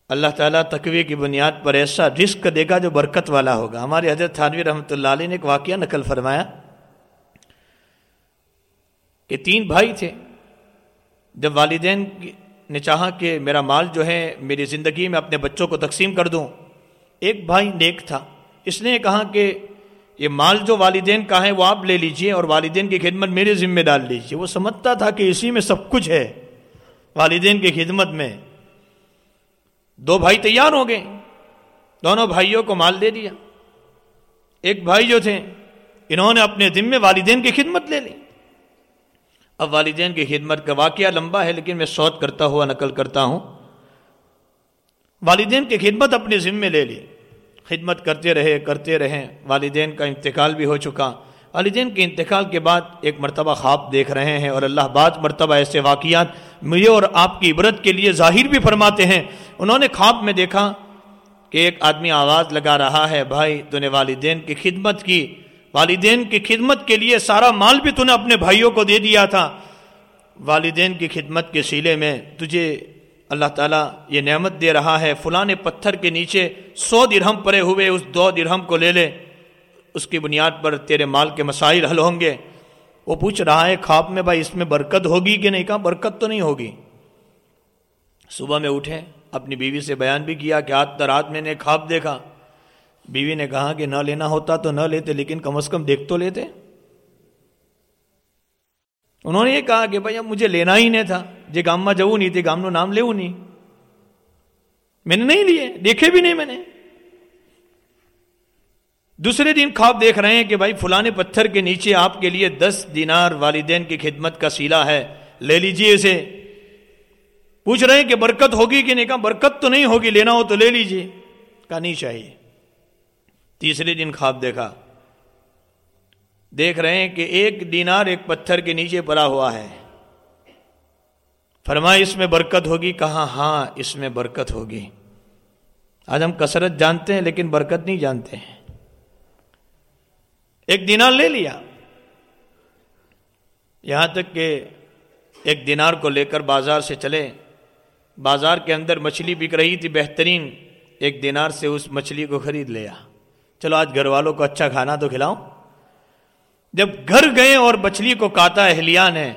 اللہ تعالیٰ تقوی کی بنیاد پر ایسا رزق دے گا جو برکت والا ہوگا۔ ہمارے حضرت تھانوی رحمۃ اللہ علیہ نے ایک واقعہ نقل فرمایا۔ کہ تین بھائی تھے۔ جب والدین نے چاہا کہ میرا مال جو ہے میری زندگی میں اپنے بچوں کو تقسیم کر دوں، ایک بھائی نیک تھا۔ اس نے کہا کہ یہ مال جو والدین کا ہے وہ آپ لے لیجیے اور والدین کی خدمت میرے ذمہ ڈال لیجیے۔ وہ سمجھتا تھا کہ اسی میں سب کچھ ہے۔ والدین کی خدمت میں دو بھائی تیار ہو گئے۔ دونوں بھائیوں کو مال دے دیا۔ ایک بھائی جو تھے، انہوں نے اپنے ذمے والدین کی خدمت لے لی۔ اب والدین کی خدمت کا واقعہ لمبا ہے، لیکن میں سوت کرتا ہوا نقل کرتا ہوں۔ والدین کی خدمت اپنے ذمے لے لی۔ خدمت کرتے رہے کرتے رہے۔ والدین کا انتقال بھی ہو چکا۔ والدین کے انتقال کے بعد ایک مرتبہ خواب دیکھ رہے ہیں اور اللہ بعض مرتبہ ایسے واقعات مجھے اور آپ کی عبرت کے لیے ظاہر بھی فرماتے ہیں۔ انہوں نے خواب میں دیکھا کہ ایک آدمی آواز لگا رہا ہے، بھائی، تو نے والدین کی خدمت کی۔ والدین کی خدمت کے لیے سارا مال بھی تو نے اپنے بھائیوں کو دے دیا تھا۔ والدین کی خدمت کے سیلے میں تجھے اللہ تعالیٰ یہ نعمت دے رہا ہے، فلاں پتھر کے نیچے سو درہم پڑے ہوئے، اس دو درہم کو لے لے۔ اس کی بنیاد پر تیرے مال کے مسائل حل ہوں گے۔ وہ پوچھ رہا ہے، خواب میں بھائی اس میں برکت ہوگی کہ نہیں؟ کہا، برکت تو نہیں ہوگی۔ صبح میں اٹھے، اپنی بیوی سے بیان بھی کیا کہ آج رات میں نے خواب دیکھا۔ بیوی نے کہا کہ نہ لینا ہوتا تو نہ لیتے، لیکن کم از کم دیکھ تو لیتے۔ انہوں نے یہ کہا کہ بھائی اب مجھے لینا ہی نہیں تھا۔ جی گام میں جاؤ نہیں تھی گام نو نام لے نہیں۔ میں نے نہیں لیے، دیکھے بھی نہیں میں نے۔ دوسرے دن خواب دیکھ رہے ہیں کہ بھائی فلانے پتھر کے نیچے آپ کے لیے دس دینار والدین کی خدمت کا سیلا ہے۔ لے لیجیے اسے۔ پوچھ رہے ہیں کہ برکت ہوگی کہ نہیں؟ کہا، برکت تو نہیں ہوگی، لینا ہو تو لے لیجیے۔ کہا، نہیں چاہیے۔ تیسرے دن خواب دیکھا۔ دیکھ رہے ہیں کہ ایک دینار ایک پتھر کے نیچے پڑا ہوا ہے۔ فرمایا، اس میں برکت ہوگی۔ کہا ہاں اس میں برکت ہوگی۔ آج ہم کثرت جانتے ہیں، لیکن برکت نہیں جانتے ہیں۔ ایک دینار لے لیا۔ یہاں تک کہ ایک دینار کو لے کر بازار سے چلے۔ بازار کے اندر مچھلی بک رہی تھی، بہترین ایک دینار سے اس مچھلی کو خرید لیا۔ چلو آج گھر والوں کو اچھا کھانا تو کھلاؤں۔ جب گھر گئے اور مچھلی کو کاتا اہلیہ نے،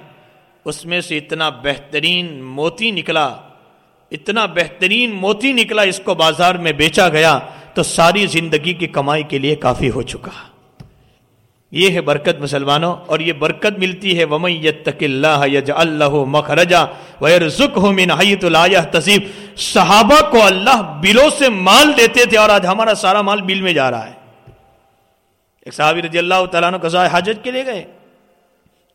اس میں سے اتنا بہترین موتی نکلا، اتنا بہترین موتی نکلا، اس کو بازار میں بیچا گیا تو ساری زندگی کی کمائی کے لیے کافی ہو چکا۔ یہ ہے برکت مسلمانوں، اور یہ برکت ملتی ہے، ومن یتق اللہ یجعل مخرجا ویرزقہ من حیث لا یحتسب۔ صحابہ کو اللہ بلوں سے مال دیتے تھے، اور آج ہمارا سارا مال بل میں جا رہا ہے۔ ایک صحابی رضی اللہ تعالیٰ عنہ قضاء حاجت کے لے گئے۔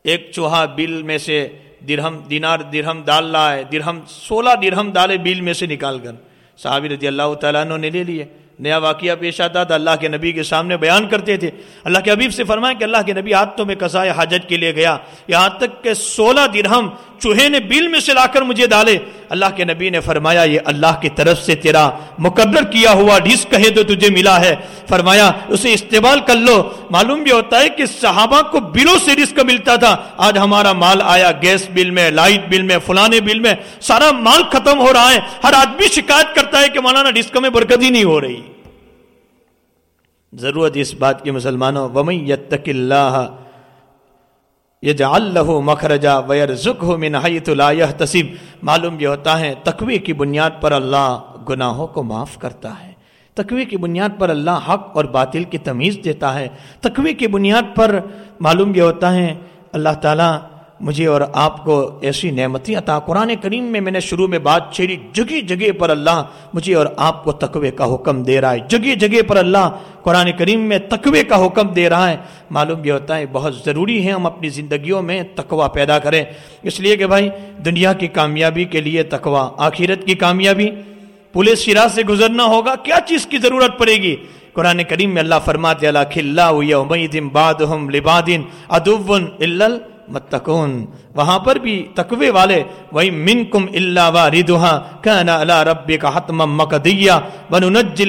ایک چوہا بل میں سے درہم دینار درہم ڈال رہا ہے درہم سولہ درہم ڈالے بل میں سے نکال کر صحابی رضی اللہ تعالیٰ نے لے لیے۔ نیا واقعہ پیش آتا تھا، اللہ کے نبی کے سامنے بیان کرتے تھے۔ اللہ کے حبیب سے فرمایا کہ اللہ کے نبی ہاتھوں میں قضاء حاجت کے لیے گیا، یہاں تک کہ سولہ درہم چوہے نے بیل میں سے لا کر مجھے ڈالے۔ اللہ کے نبی نے فرمایا، یہ اللہ کی طرف سے تیرا مقدر کیا ہوا رزق ہے تو تجھے ملا ہے۔ فرمایا، اسے استعمال کر لو۔ معلوم بھی ہوتا ہے کہ صحابہ کو بلوں سے رزق ملتا تھا۔ آج ہمارا مال آیا گیس بل میں، لائٹ بل میں، فلانے بل میں۔ سارا مال ختم ہو رہا ہے۔ ہر آدمی شکایت کرتا ہے کہ مولانا رزق میں برکت ہی نہیں ہو رہی۔ ضرورت اس بات کی مسلمانوں، ومن یتق اللہ یجعل له مخرجا ويرزقه من حيث لا يحتسب معلوم یہ ہوتا ہے، تقوی کی بنیاد پر اللہ گناہوں کو معاف کرتا ہے۔ تقوی کی بنیاد پر اللہ حق اور باطل کی تمیز دیتا ہے۔ تقوی کی بنیاد پر معلوم یہ ہوتا ہے، اللہ تعالیٰ مجھے اور آپ کو ایسی نعمتی عطا قرآن کریم میں میں نے شروع میں بات چھیڑی، جگہ جگہ پر اللہ مجھے اور آپ کو تقوی کا حکم دے رہا ہے۔ جگہ جگہ پر اللہ قرآن کریم میں تقوی کا حکم دے رہا ہے۔ معلوم یہ ہوتا ہے بہت ضروری ہے ہم اپنی زندگیوں میں تقوی پیدا کریں۔ اس لیے کہ بھائی، دنیا کی کامیابی کے لیے تقوی، آخرت کی کامیابی۔ پولیس شراز سے گزرنا ہوگا، کیا چیز کی ضرورت پڑے گی؟ قرآن کریم میں اللہ فرماتے اللہ کھلا متقون وہاں پر بھی تقوی والے وہی من کم اللہ و ردوہا کہنا اللہ رب کا حتم مقدیہ وننج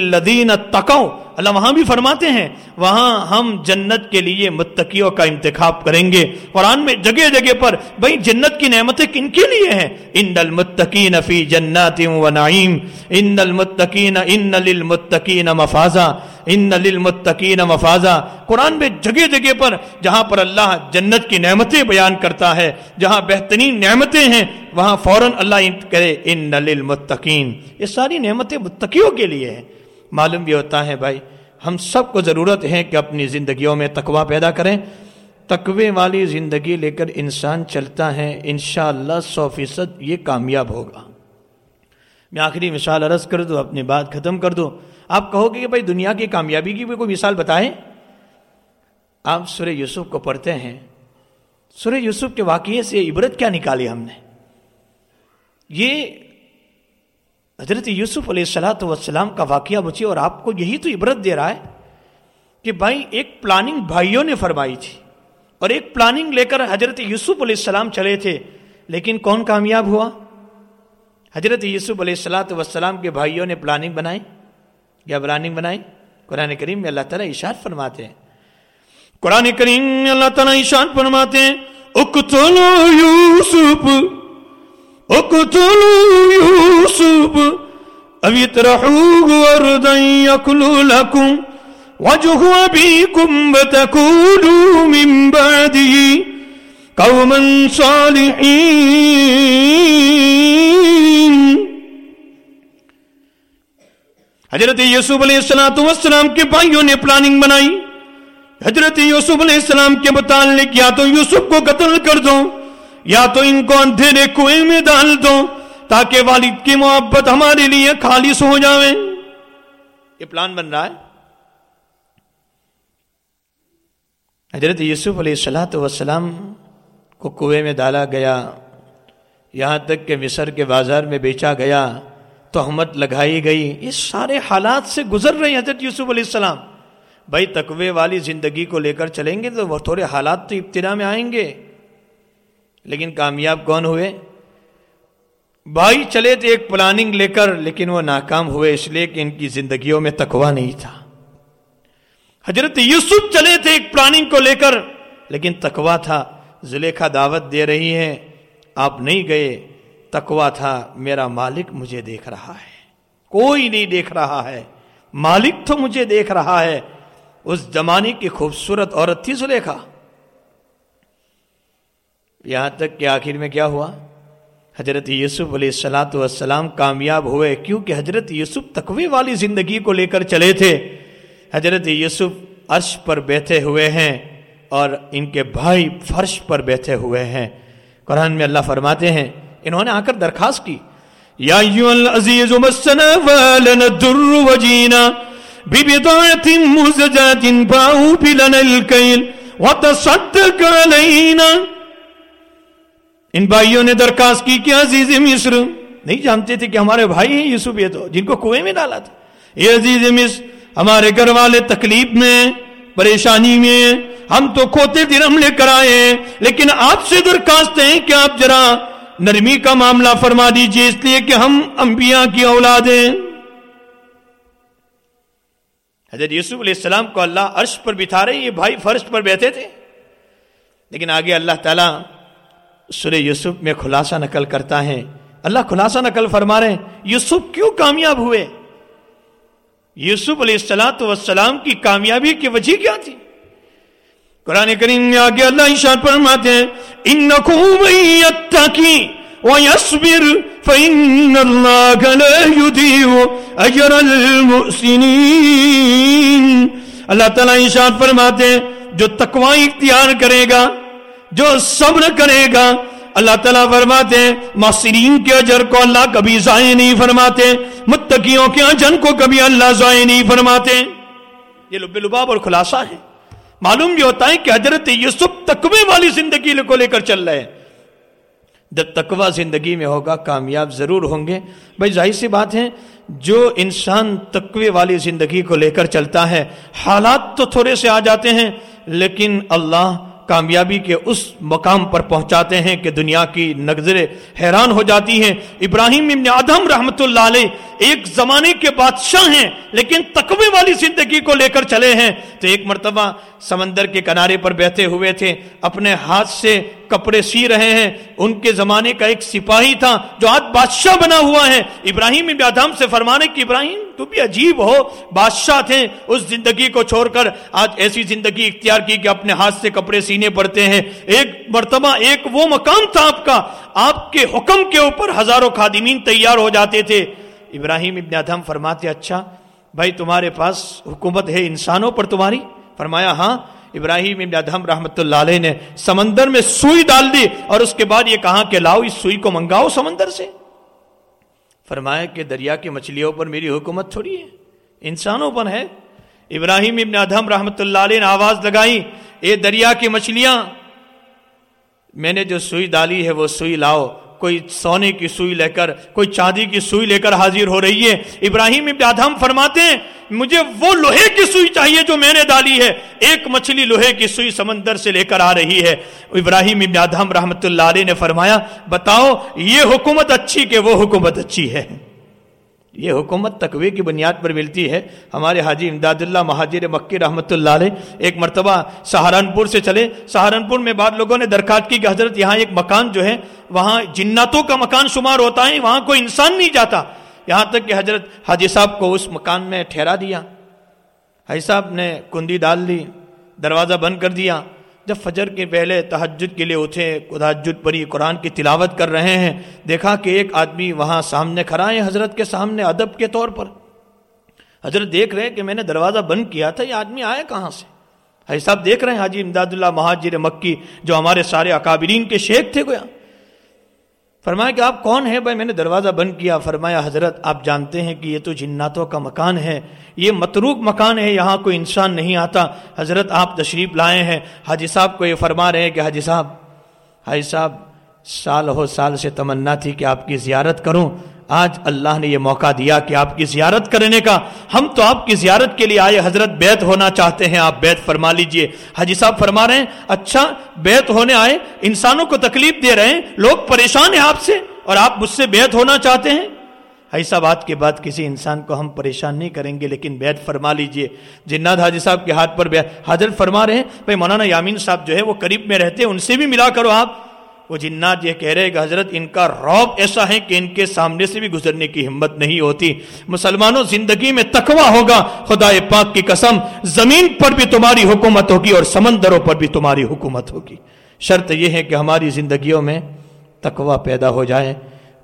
تقو اللہ وہاں بھی فرماتے ہیں، وہاں ہم جنت کے لیے متقیوں کا انتخاب کریں گے۔ قرآن میں جگہ جگہ پر بھائی جنت کی نعمتیں کن کے لیے ہیں؟ ان المتقین فی جنات و نعیم ان المتقین ان للمتقین مفازا۔ ان للمتقین مفازا۔ قرآن میں جگہ جگہ پر جہاں پر اللہ جنت کی نعمتیں بیان کرتا ہے، جہاں بہترین نعمتیں ہیں، وہاں فوراً اللہ کرے ان للمتقین یہ ساری نعمتیں متقیوں کے لیے ہیں۔ معلوم بھی ہوتا ہے بھائی، ہم سب کو ضرورت ہے کہ اپنی زندگیوں میں تقوی پیدا کریں۔ تقوی والی زندگی لے کر انسان چلتا ہے، انشاءاللہ سو فیصد یہ کامیاب ہوگا۔ میں آخری مثال عرض کر دوں اپنی بات ختم کر دوں آپ کہو گے کہ بھائی دنیا کی کامیابی کی بھی کوئی مثال بتائیں۔ آپ سورہ یوسف کو پڑھتے ہیں۔ سورہ یوسف کے واقعے سے عبرت کیا نکالی ہم نے؟ یہ حضرت یوسف علیہ السلاۃ والسلام کا واقعہ مجھے اور آپ کو یہی تو عبرت دے رہا ہے کہ بھائی ایک پلاننگ بھائیوں نے فرمائی تھی اور ایک پلاننگ لے کر حضرت یوسف علیہ السلام چلے تھے، لیکن کون کامیاب ہوا؟ حضرت یوسف علیہ السلاۃ والسلام کے بھائیوں نے پلاننگ بنائی یا پلاننگ بنائی؟ قرآن کریم میں اللہ تعالیٰ اشاد فرماتے ہیں۔ قرآن کریم میں اللہ تعالیٰ اشاد فرماتے ہیں اکتلو یوسف، اقتلوا يوسف او اطرحوه ارضا يكل لكم وجه ابيكم وتكونوا من بعده قوما صالحين حضرت یوسف علیہ السلام والسلام کے بھائیوں نے پلاننگ بنائی۔ حضرت یوسف علیہ السلام کے متعلق یا تو یوسف کو قتل کر دو یا تو ان کو اندھیرے کنویں میں ڈال دو تاکہ والد کی محبت ہمارے لیے خالص ہو جائے یہ پلان بن رہا ہے۔ حضرت یوسف علیہ السلاۃ وسلام کو کنویں میں ڈالا گیا، یہاں تک کہ مصر کے بازار میں بیچا گیا۔ تہمت لگائی گئی۔ یہ سارے حالات سے گزر رہے ہیں حضرت یوسف علیہ السلام۔ بھائی، تقوی والی زندگی کو لے کر چلیں گے تو وہ تھوڑے حالات تو ابتدا میں آئیں گے۔ لیکن کامیاب کون ہوئے؟ بھائی، چلے تھے ایک پلاننگ لے کر، لیکن وہ ناکام ہوئے، اس لیے کہ ان کی زندگیوں میں تقوا نہیں تھا۔ حضرت یوسف چلے تھے ایک پلاننگ کو لے کر، لیکن تقوا تھا۔ زلیخا دعوت دے رہی ہے آپ نہیں گئے۔ تقوا تھا، میرا مالک مجھے دیکھ رہا ہے۔ کوئی نہیں دیکھ رہا ہے۔ مالک تو مجھے دیکھ رہا ہے۔ اس زمانے کی خوبصورت عورت تھی زلیخا۔ یہاں تک کہ آخر میں کیا ہوا؟ حضرت یوسف علیہ السلاۃ والسلام کامیاب ہوئے کیونکہ حضرت یوسف تقوی والی زندگی کو لے کر چلے تھے۔ حضرت یوسف عرش پر بیٹھے ہوئے ہیں اور ان کے بھائی فرش پر بیٹھے ہوئے ہیں۔ قرآن میں اللہ فرماتے ہیں انہوں نے آ کر درخواست کی، یا العزیز مسنا الدر وجینا ببضاعت مزجات باؤ بلنا الكيل وتصدق علينا ان بھائیوں نے درخواست کی کہ عزیز مصر، نہیں جانتے تھے کہ ہمارے بھائی ہیں یوسف، یہ تو جن کو کنویں میں ڈالا تھا۔ یہ عزیز مصر، ہمارے گھر والے تکلیف میں پریشانی میں ہم تو کھوتے درم لے کر آئے لیکن آپ سے درخواست ہیں کہ آپ ذرا نرمی کا معاملہ فرما دیجیے، اس لیے کہ ہم انبیاء کی اولاد ہیں۔ حضرت یوسف علیہ السلام کو اللہ عرش پر بٹھا رہے یہ بھائی فرش پر بیٹھے تھے۔ لیکن آگے اللہ تعالیٰ سر یوسف میں خلاصہ نقل کرتا ہے۔ اللہ خلاصہ نقل فرما رہے ہیں، یوسف کیوں کامیاب ہوئے؟ یوسف علیہ السلام والسلام کی کامیابی کی وجہ کیا تھی؟ قرآن کریم میں آگے اللہ اشار فرماتے ہیں انکم یتقی ویصبر فإن اللہ لا یدیو اجر المحسنین اللہ تعالیٰ اشار فرماتے ہیں، جو تقوی اختیار کرے گا، جو صبر کرے گا، اللہ تعالیٰ فرماتے ہیں، محسنین کے اجر کو اللہ کبھی ضائع نہیں فرماتے، متقیوں کے اجر کو کبھی اللہ ضائع نہیں فرماتے۔ یہ لب، لباب اور خلاصہ ہے۔ معلوم یہ ہوتا ہے کہ حضرت یوسف تقوی والی زندگی کو لے کر چل رہے ہیں۔ جب تقوی زندگی میں ہوگا، کامیاب ضرور ہوں گے۔ بھائی، ظاہر سی بات ہے، جو انسان تقوی والی زندگی کو لے کر چلتا ہے، حالات تو تھوڑے سے آ جاتے ہیں، لیکن اللہ کامیابی کے اس مقام پر پہنچاتے ہیں کہ دنیا کی نظریں حیران ہو جاتی ہیں۔ ابراہیم ابن آدم رحمت اللہ علیہ ایک زمانے کے بادشاہ ہیں، لیکن تقوی والی زندگی کو لے کر چلے ہیں۔ تو ایک مرتبہ سمندر کے کنارے پر بیٹھے ہوئے تھے، اپنے ہاتھ سے کپڑے سی رہے ہیں۔ ان کے زمانے کا ایک سپاہی تھا جو آج بادشاہ بنا ہوا ہے۔ ابراہیم ابن آدم سے فرمانے کی ابراہیم، تو بھی عجیب ہو، بادشاہ تھے۔ اس زندگی کو چھوڑ کر آج ایسی زندگی اختیار کی کہ اپنے ہاتھ سے کپڑے سی سینے پڑتے ہیں۔ ایک مرتبہ ایک وہ مقام تھا آپ کا۔ آپ کے حکم کے اوپر ہزاروں خادمین تیار ہو جاتے تھے۔ ابراہیم ابن ادھم فرماتے اچھا بھائی تمہارے پاس حکومت ہے انسانوں پر تمہاری؟ فرمایا ہاں۔ ابراہیم ابن ادھم رحمت اللہ علیہ نے سمندر میں سوئی ڈال دی اور اس کے بعد یہ کہا کہ لاؤ اس سوئی کو منگاؤ سمندر سے۔ فرمایا کہ دریا کی مچھلیوں پر میری حکومت تھوڑی ہے، انسانوں پر ہے۔ ابراہیم ابن ادھم رحمت اللہ علیہ نے آواز لگائی۔ اے دریا کی مچھلیاں، میں نے جو سوئی ڈالی ہے وہ سوئی لاؤ، کوئی سونے کی سوئی لے کر، کوئی چاندی کی سوئی لے کر حاضر ہو رہی ہے۔ ابراہیم ابن ادھم فرماتے ہیں، مجھے وہ لوہے کی سوئی چاہیے جو میں نے ڈالی ہے۔ ایک مچھلی لوہے کی سوئی سمندر سے لے کر آ رہی ہے۔ ابراہیم ابن ادھم رحمت اللہ علیہ نے فرمایا، بتاؤ، یہ حکومت اچھی کہ وہ حکومت اچھی ہے؟ یہ حکومت تقوی کی بنیاد پر ملتی ہے۔ ہمارے حاجی امداد اللہ مہاجر مکی رحمۃ اللہ علیہ ایک مرتبہ سہارنپور سے چلے۔ سہارنپور میں بعد لوگوں نے درخواست کی کہ حضرت یہاں ایک مکان جو ہے، وہاں جناتوں کا مکان شمار ہوتا ہے، وہاں کوئی انسان نہیں جاتا۔ یہاں تک کہ حضرت حاجی صاحب کو اس مکان میں ٹھہرا دیا۔ حاجی صاحب نے کندی ڈال دی دروازہ بند کر دیا۔ جب فجر کے پہلے تحجد کے لیے اٹھے تحجد پری قرآن کی تلاوت کر رہے ہیں، دیکھا کہ ایک آدمی وہاں سامنے کھڑا ہے حضرت کے سامنے ادب کے طور پر۔ حضرت دیکھ رہے کہ میں نے دروازہ بند کیا تھا، یہ آدمی آئے کہاں سے؟ حضرت صاحب دیکھ رہے ہیں، حاجی امداد اللہ مہاجر مکی، جو ہمارے سارے اکابرین کے شیخ تھے گویا۔ فرمایا کہ آپ کون ہیں؟ بھائی، میں نے دروازہ بند کیا۔ فرمایا، حضرت، آپ جانتے ہیں کہ یہ تو جناتوں کا مکان ہے۔ یہ متروک مکان ہے، یہاں کوئی انسان نہیں آتا۔ حضرت، آپ تشریف لائے ہیں۔ حاجی صاحب کو یہ فرما رہے ہیں کہ، حاجی صاحب حاجی صاحب، سال ہو سال سے تمنا تھی کہ آپ کی زیارت کروں۔ آج اللہ نے یہ موقع دیا کہ آپ کی زیارت کرنے کا ہم تو آپ کی زیارت کے لیے آئے حضرت بیت ہونا چاہتے ہیں، آپ بیت فرما لیجیے۔ حجی صاحب فرما رہے ہیں اچھا بیت ہونے آئے، انسانوں کو تکلیف دے رہے ہیں، لوگ پریشان ہیں آپ سے اور آپ مجھ سے بیت ہونا چاہتے ہیں۔ ایسا بات کے بعد کسی انسان کو ہم پریشان نہیں کریں گے، لیکن بیت فرما لیجیے۔ جنات حاجی صاحب کے ہاتھ پر بیت۔ حضرت فرما رہے ہیں، بھائی مولانا یامین صاحب جو ہے وہ قریب میں رہتے ہیں، ان سے بھی ملا کرو آپ۔ وہ جنات یہ کہہ رہے کہ حضرت ان کا روب ایسا ہے کہ ان کے سامنے سے بھی گزرنے کی ہمت نہیں ہوتی۔ مسلمانوں، زندگی میں تقوی ہوگا خدا پاک کی قسم، زمین پر بھی تمہاری حکومت ہوگی اور سمندروں پر بھی تمہاری حکومت ہوگی۔ شرط یہ ہے کہ ہماری زندگیوں میں تقوی پیدا ہو جائے۔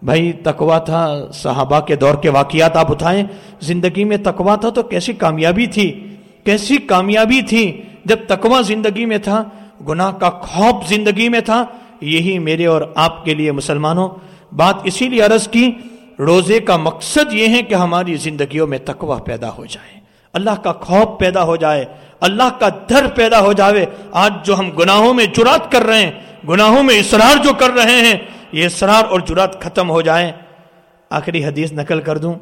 بھائی، تقوی تھا، صحابہ کے دور کے واقعات آپ اٹھائیں۔ زندگی میں تقوی تھا تو کیسی کامیابی تھی؟ کیسی کامیابی تھی؟ جب تقوی زندگی میں تھا، گناہ کا خوف زندگی میں تھا یہی میرے اور آپ کے لیے مسلمانوں، بات اسی لیے عرض کی، روزے کا مقصد یہ ہے کہ ہماری زندگیوں میں تقوی پیدا ہو جائے، اللہ کا خوف پیدا ہو جائے، اللہ کا در پیدا ہو جاوے۔ آج جو ہم گناہوں میں جرات کر رہے ہیں، گناہوں میں اسرار جو کر رہے ہیں، یہ اسرار اور جرات ختم ہو جائیں آخری حدیث نقل کر دوں۔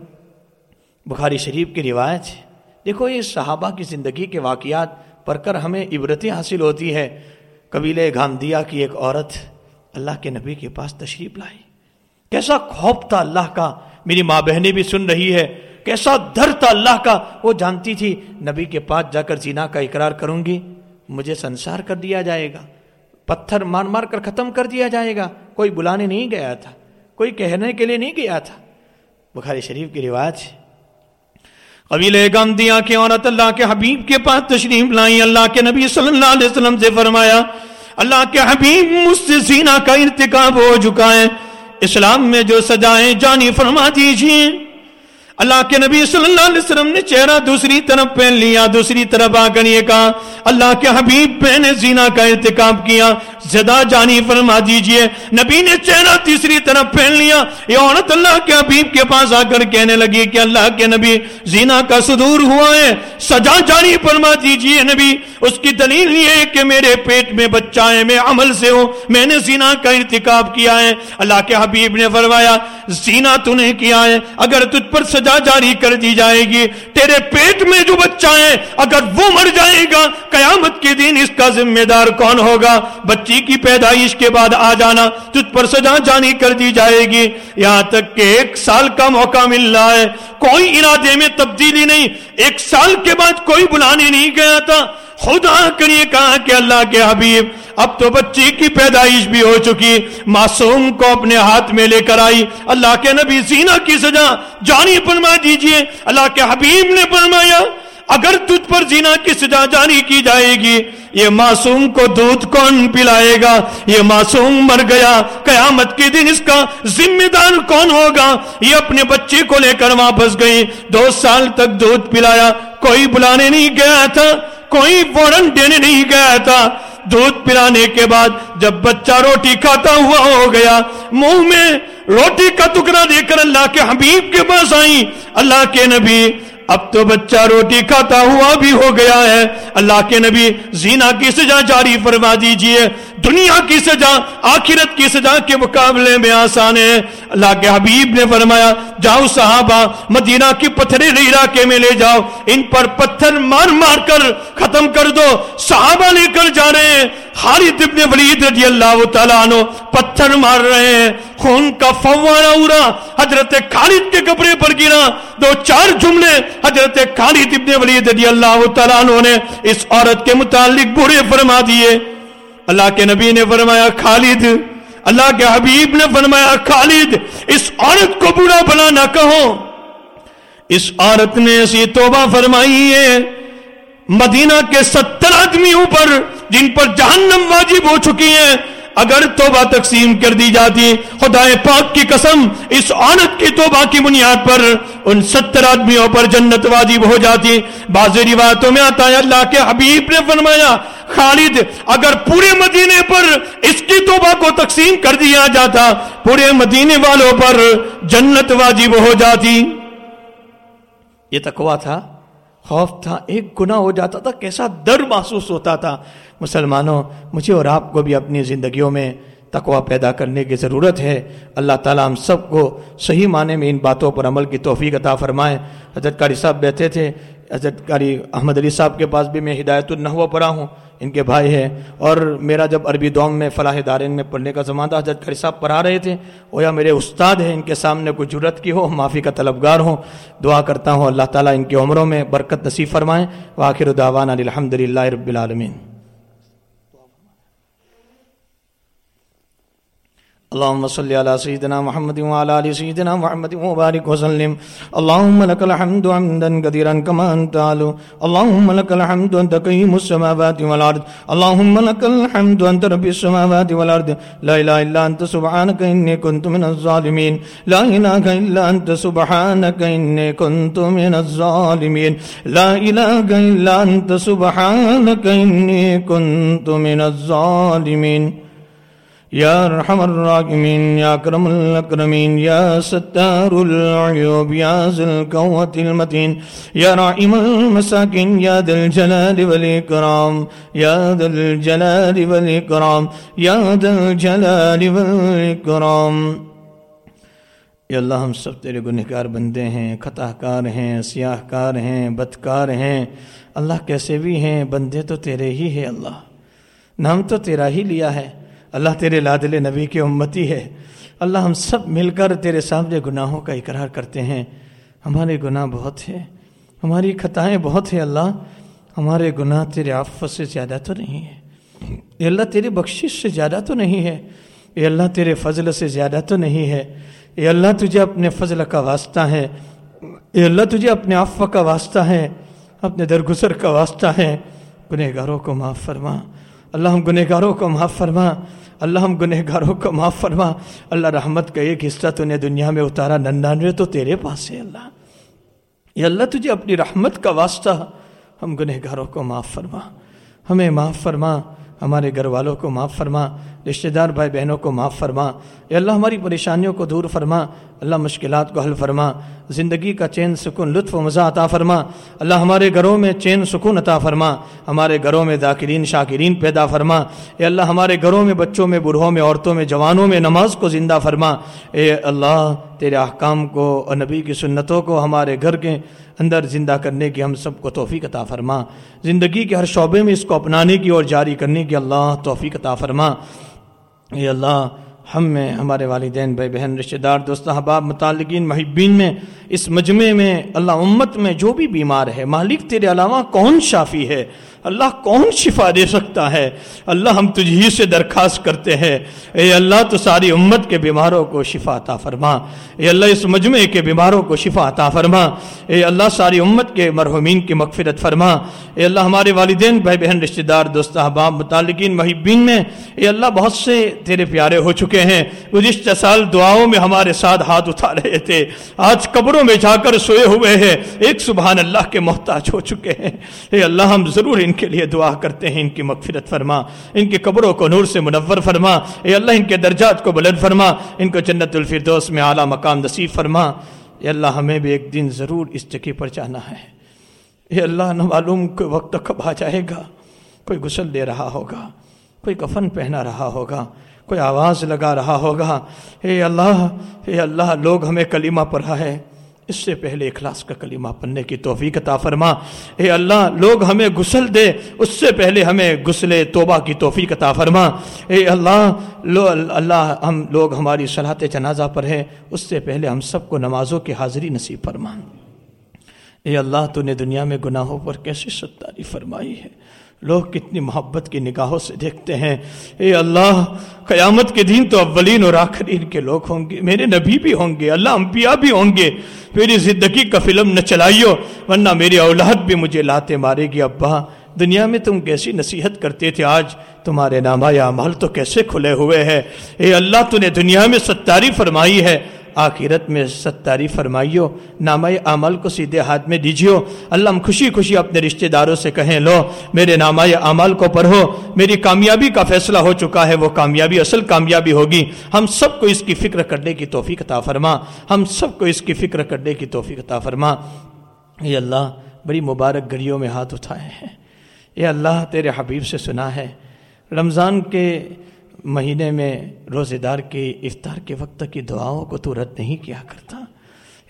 بخاری شریف کی روایت ہے۔ دیکھو، یہ صحابہ کی زندگی کے واقعات پڑھ کر ہمیں عبرتیں حاصل ہوتی ہے۔ قبیل گھامدیا کی ایک عورت اللہ کے نبی کے پاس تشریف لائی کیسا خوف تھا اللہ کا، میری ماں بہنیں بھی سن رہی ہے۔ کیسا در تھا اللہ کا، وہ جانتی تھی۔ نبی کے پاس جا کر زینا کا اقرار کروں گی، مجھے سنسار کر دیا جائے گا۔ پتھر مار مار کر ختم کر دیا جائے گا۔ کوئی بلانے نہیں گیا تھا، کوئی کہنے کے لیے نہیں گیا تھا۔ بخاری شریف کی روایت ہے۔ قبیل گم دیا کہ عورت اللہ کے حبیب کے پاس تشریف لائی اللہ کے نبی صلی اللہ علیہ وسلم سے فرمایا اللہ کے حبیب مجھ سے زینہ کا ارتکاب ہو چکا ہے۔ اسلام میں جو سجائیں جانی فرما دیجیے اللہ کے نبی صلی اللہ علیہ وسلم نے چہرہ دوسری طرف پہن لیا، دوسری طرف آ کر یہ کہا، اللہ کے حبیب پہ نے زینا کا ارتکاب کیا، زدہ جانی فرما دیجیے۔ نبی نے چہرہ تیسری طرف پہن لیا، یہ عورت اللہ کے حبیب کے پاس آ کر کہنے لگی کہ اللہ کے نبی زینا کا صدور ہوا ہے۔ سجا جانی فرما دیجیے نبی، اس کی دلیل یہ ہے کہ میرے پیٹ میں بچہ ہے، میں عمل سے ہوں، میں نے زینا کا ارتکاب کیا ہے۔ اللہ کے حبیب نے فرمایا، زینا تو نے کیا ہے، اگر تجھ پر سجا جاری کر دی جائے گی۔ تیرے پیٹ میں جو بچہ ہے، اگر وہ مر جائے گا، قیامت کے دن اس کا ذمہ دار کون ہوگا؟ بچی کی پیدائش کے بعد آ جانا، تجھ پر سزا جاری کر دی جائے گی۔ یہاں تک کہ ایک سال کا موقع مل رہا ہے۔ کوئی ارادے میں تبدیلی نہیں۔ ایک سال کے بعد کوئی بلانے نہیں گیا تھا۔ خدا کریے کہا کہ اللہ کے حبیب، اب تو بچی کی پیدائش بھی ہو چکی۔ معصوم کو اپنے ہاتھ میں لے کر آئی۔ اللہ کے نبی زینہ کی سجا جانی فرما دیجیے۔ اللہ کے حبیب نے فرمایا، اگر تجھ پر زینا کی سجا جاری کی جائے گی، یہ معصوم کو دودھ کون پلائے گا؟ یہ معصوم مر گیا۔ قیامت کے دن اس کا ذمہ دار کون ہوگا؟ یہ اپنے بچے کو لے کر واپس گئی۔ دو سال تک دودھ پلایا۔ کوئی بلانے نہیں گیا تھا۔ کوئی فوراً دینے نہیں گیا تھا۔ دودھ پلانے کے بعد جب بچہ روٹی کھاتا ہوا ہو گیا، منہ میں روٹی کا ٹکڑا دے کر اللہ کے حبیب کے پاس آئی اللہ کے نبی، اب تو بچہ روٹی کھاتا ہوا بھی ہو گیا ہے۔ اللہ کے نبی، زینا کی سجا جاری فرما دیجیے۔ دنیا کی سجا آخرت کی سجا کے مقابلے میں آسان ہے۔ اللہ کے حبیب نے فرمایا، جاؤ صحابہ، مدینہ کی پتھرے علاقے میں لے جاؤ۔ ان پر پتھر مار مار کر ختم کر دو۔ صحابہ لے کر جا رہے ہیں۔ خالد ابن ولید رضی اللہ تعالیٰ عنہ پتھر مار رہے ہیں۔ خون کا فوارہ اڑا، حضرت خالد کے کپڑے پر گرا۔ دو چار جملے حضرت خالد ابن ولید رضی اللہ تعالیٰ عنہ نے اس عورت کے متعلق برے فرما دیے۔ اللہ کے نبی نے فرمایا، خالد، اللہ کے حبیب نے فرمایا، خالد، اس عورت کو برا بلا نہ کہو۔ اس عورت نے ایسی توبہ فرمائی ہے، مدینہ کے ستر آدمیوں پر، جن پر جہنم واجب ہو چکی ہیں اگر توبہ تقسیم کر دی جاتی خدا پاک کی قسم، اس عورت کی توبہ کی بنیاد پر ان ستر آدمیوں پر جنت واجب ہو جاتی۔ بعض روایتوں میں آتا ہے، اللہ کے حبیب نے فرمایا، خالد، اگر پورے مدینے پر اس کی توبہ کو تقسیم کر دیا جاتا، پورے مدینے والوں پر جنت واجب ہو جاتی۔ یہ تقوی تھا۔ خوف تھا، ایک گناہ ہو جاتا تھا، کیسا در محسوس ہوتا تھا۔ مسلمانوں، مجھے اور آپ کو بھی اپنی زندگیوں میں تقوی پیدا کرنے کی ضرورت ہے۔ اللہ تعالیٰ ہم سب کو صحیح معنی میں ان باتوں پر عمل کی توفیق عطا فرمائے۔ حضرت قاری صاحب بیٹھے تھے حضرت قاری احمد علی صاحب کے پاس بھی میں ہدایت النحو پڑھا ہوں، ان کے بھائی ہیں۔ اور میرا جب عربی دوم میں فلاح دارین میں پڑھنے کا زمانہ حضرت قاری صاحب پڑھا رہے تھے، وہ یا میرے استاد ہیں، ان کے سامنے کوئی جرت کی ہو، معافی کا طلبگار ہوں۔ دعا کرتا ہوں اللہ تعالیٰ ان کی عمروں میں برکت نصیب فرمائیں واخر دعوانا الحمد للہ رب العالمین۔ اللهم صل على سيدنا محمد وعلى ال سيدنا محمد وبارك وسلم. اللهم لك الحمد حمدا كثيرا كما انت علو اللهم لك الحمد انت قيم السماوات والارض اللهم لك الحمد انت رب السماوات والارض لا اله الا انت سبحانك اني كنت من الظالمين. لا اله الا انت سبحانك اني كنت من الظالمين. لا اله الا انت سبحانك اني كنت من الظالمين. یا رحم الراحمین، یا کرم الاکرمین، یا ستار العیوب، یا ذل قوت المتین، یا رائم المساکین، یا دل جلال والاکرام، یا دل جلال والاکرام، یا دل جلال والاکرام۔ یا اللہ، ہم سب تیرے گنہگار بندے ہیں خطا کار ہیں سیاہ کار ہیں، بدکار ہیں۔ اللہ کیسے بھی ہیں، بندے تو تیرے ہی ہے اللہ۔ نام تو تیرا ہی لیا ہے۔ اللہ تیرے لادل نبی کی امتی ہے۔ اللہ ہم سب مل کر تیرے سامنے گناہوں کا اقرار کرتے ہیں۔ ہمارے گناہ بہت ہیں۔ ہماری خطائیں بہت ہیں اللہ۔ ہمارے گناہ تیرے آفت سے زیادہ تو نہیں ہے یہ اللہ تیری بخشش سے زیادہ تو نہیں ہے۔ یہ اللہ تیرے فضل سے زیادہ تو نہیں ہے۔ اے اللہ تجھے اپنے فضل کا واسطہ ہے۔ اے اللہ تجھے اپنے عفو کا واسطہ ہے۔ اپنے درگزر کا واسطہ ہے۔ گنہ گاروں کو معاف فرما۔ اللہ ہم گنہ گاروں کو معاف فرما، اللہ ہم گنہ گاروں کو معاف فرما۔ اللہ رحمت کا ایک حصہ تو نے دنیا میں اتارا، ننانوے تو تیرے پاس ہے اللہ۔ یہ اللہ تجھے اپنی رحمت کا واسطہ ہم گنہ گاروں کو معاف فرما۔ ہمیں معاف فرما، ہمارے گھر والوں کو معاف فرما۔ رشتہ دار بھائی بہنوں کو معاف فرما۔ اے اللہ ہماری پریشانیوں کو دور فرما۔ اللہ مشکلات کو حل فرما۔ زندگی کا چین سکون، لطف و مزہ عطا فرما۔ اللہ ہمارے گھروں میں چین سکون عطا فرما۔ ہمارے گھروں میں داخرین شاکرین پیدا فرما۔ اے اللہ ہمارے گھروں میں بچوں میں، بوڑھوں میں، عورتوں میں، جوانوں میں نماز کو زندہ فرما۔ اے اللہ تیرے احکام کو اور نبی کی سنتوں کو ہمارے گھر کے اندر زندہ کرنے کی ہم سب کو توفیق عطا فرما۔ زندگی کے ہر شعبے میں اس کو اپنانے کی اور جاری کرنے کی اللہ توفیق عطا فرما۔ اے اللہ، ہم میں، ہمارے والدین، بھائی بہن، رشتہ دار، دوست، احباب، متعلقین، محبین میں، اس مجمع میں، اللہ امت میں جو بھی بیمار ہے، مالک تیرے علاوہ کون شافی ہے؟ اللہ کون شفا دے سکتا ہے؟ اللہ ہم تجھی سے درخواست کرتے ہیں۔ اے اللہ، تو ساری امت کے بیماروں کو شفا عطا فرما۔ اے اللہ، اس مجمع کے بیماروں کو شفا عطا فرما۔ اے اللہ، ساری امت کے مرحومین کی مغفرت فرما۔ اے اللہ، ہمارے والدین، بھائی بہن، رشتہ دار، دوست، احباب، متعلقین، محبین میں اے اللہ، بہت سے تیرے پیارے ہو چکے ہیں۔ گزشتہ سال دعاؤں میں ہمارے ساتھ ہاتھ اٹھا رہے تھے۔ آج قبروں میں جا کر سوئے ہوئے ہیں۔ ایک سبحان اللہ کے محتاج ہو چکے ہیں۔ اے اللہ، ہم ضرور ان ان کے لیے دعا کرتے ہیں، ان کی مغفرت فرما، ان کی قبروں کو نور سے منور فرما۔ اے اللہ، ان کے درجات کو بلند فرما۔ ان کو جنت الفردوس میں اعلیٰ مقام نصیب فرما۔ اے اللہ، ہمیں بھی ایک دن ضرور اس جگہ پر جانا ہے۔ اے اللہ، نہ معلوم کوئی وقت کب آ جائے گا۔ کوئی غسل دے رہا ہوگا، کوئی کفن پہنا رہا ہوگا، کوئی آواز لگا رہا ہوگا۔ اے اللہ اے اللہ، لوگ ہمیں کلمہ پڑھا ہے۔ اس سے پہلے اخلاص کا کلمہ پڑھنے کی توفیق عطا فرما۔ اے اللہ، لوگ ہمیں غسل دے۔ اس سے پہلے ہمیں غسل توبہ کی توفیق عطا فرما۔ اے اللہ، لو اللہ، ہم لوگ ہماری صلاحت جنازہ پر ہے اس سے پہلے ہم سب کو نمازوں کی حاضری نصیب فرما۔ اے اللہ، تو نے دنیا میں گناہوں پر کیسے ستاری فرمائی ہے۔ لوگ کتنی محبت کی نگاہوں سے دیکھتے ہیں۔ اے اللہ، قیامت کے دن تو اولین اور آخرین کے لوگ ہوں گے۔ میرے نبی بھی ہوں گے، اللہ انبیاء بھی ہوں گے۔ میری زندگی کا فلم نہ چلائیو، ورنہ میری اولاد بھی مجھے لاتے مارے گی۔ ابا، دنیا میں تم کیسی نصیحت کرتے تھے آج؟ تمہارے نامہ یا تو کیسے کھلے ہوئے ہیں؟ اے اللہ، تو نے دنیا میں ستاری فرمائی ہے۔ آخرت میں ستاری فرمائیو نامہ عمل کو سیدھے ہاتھ میں دیجیو اللہ ہم خوشی خوشی اپنے رشتہ داروں سے کہیں، لو، میرے نامہ عمل کو پڑھو۔ میری کامیابی کا فیصلہ ہو چکا ہے، وہ کامیابی، اصل کامیابی ہوگی۔ ہم سب کو اس کی فکر کرنے کی توفیق عطا فرما۔ ہم سب کو اس کی فکر کرنے کی توفیق عطا فرما۔ یہ اللہ، بڑی مبارک گھڑیوں میں ہاتھ اٹھائے ہیں۔ یہ اللہ، تیرے حبیب سے سنا ہے۔ رمضان کے مہینے میں روزے دار کے افطار کے وقت کی دعاؤں کو تو رد نہیں کیا کرتا۔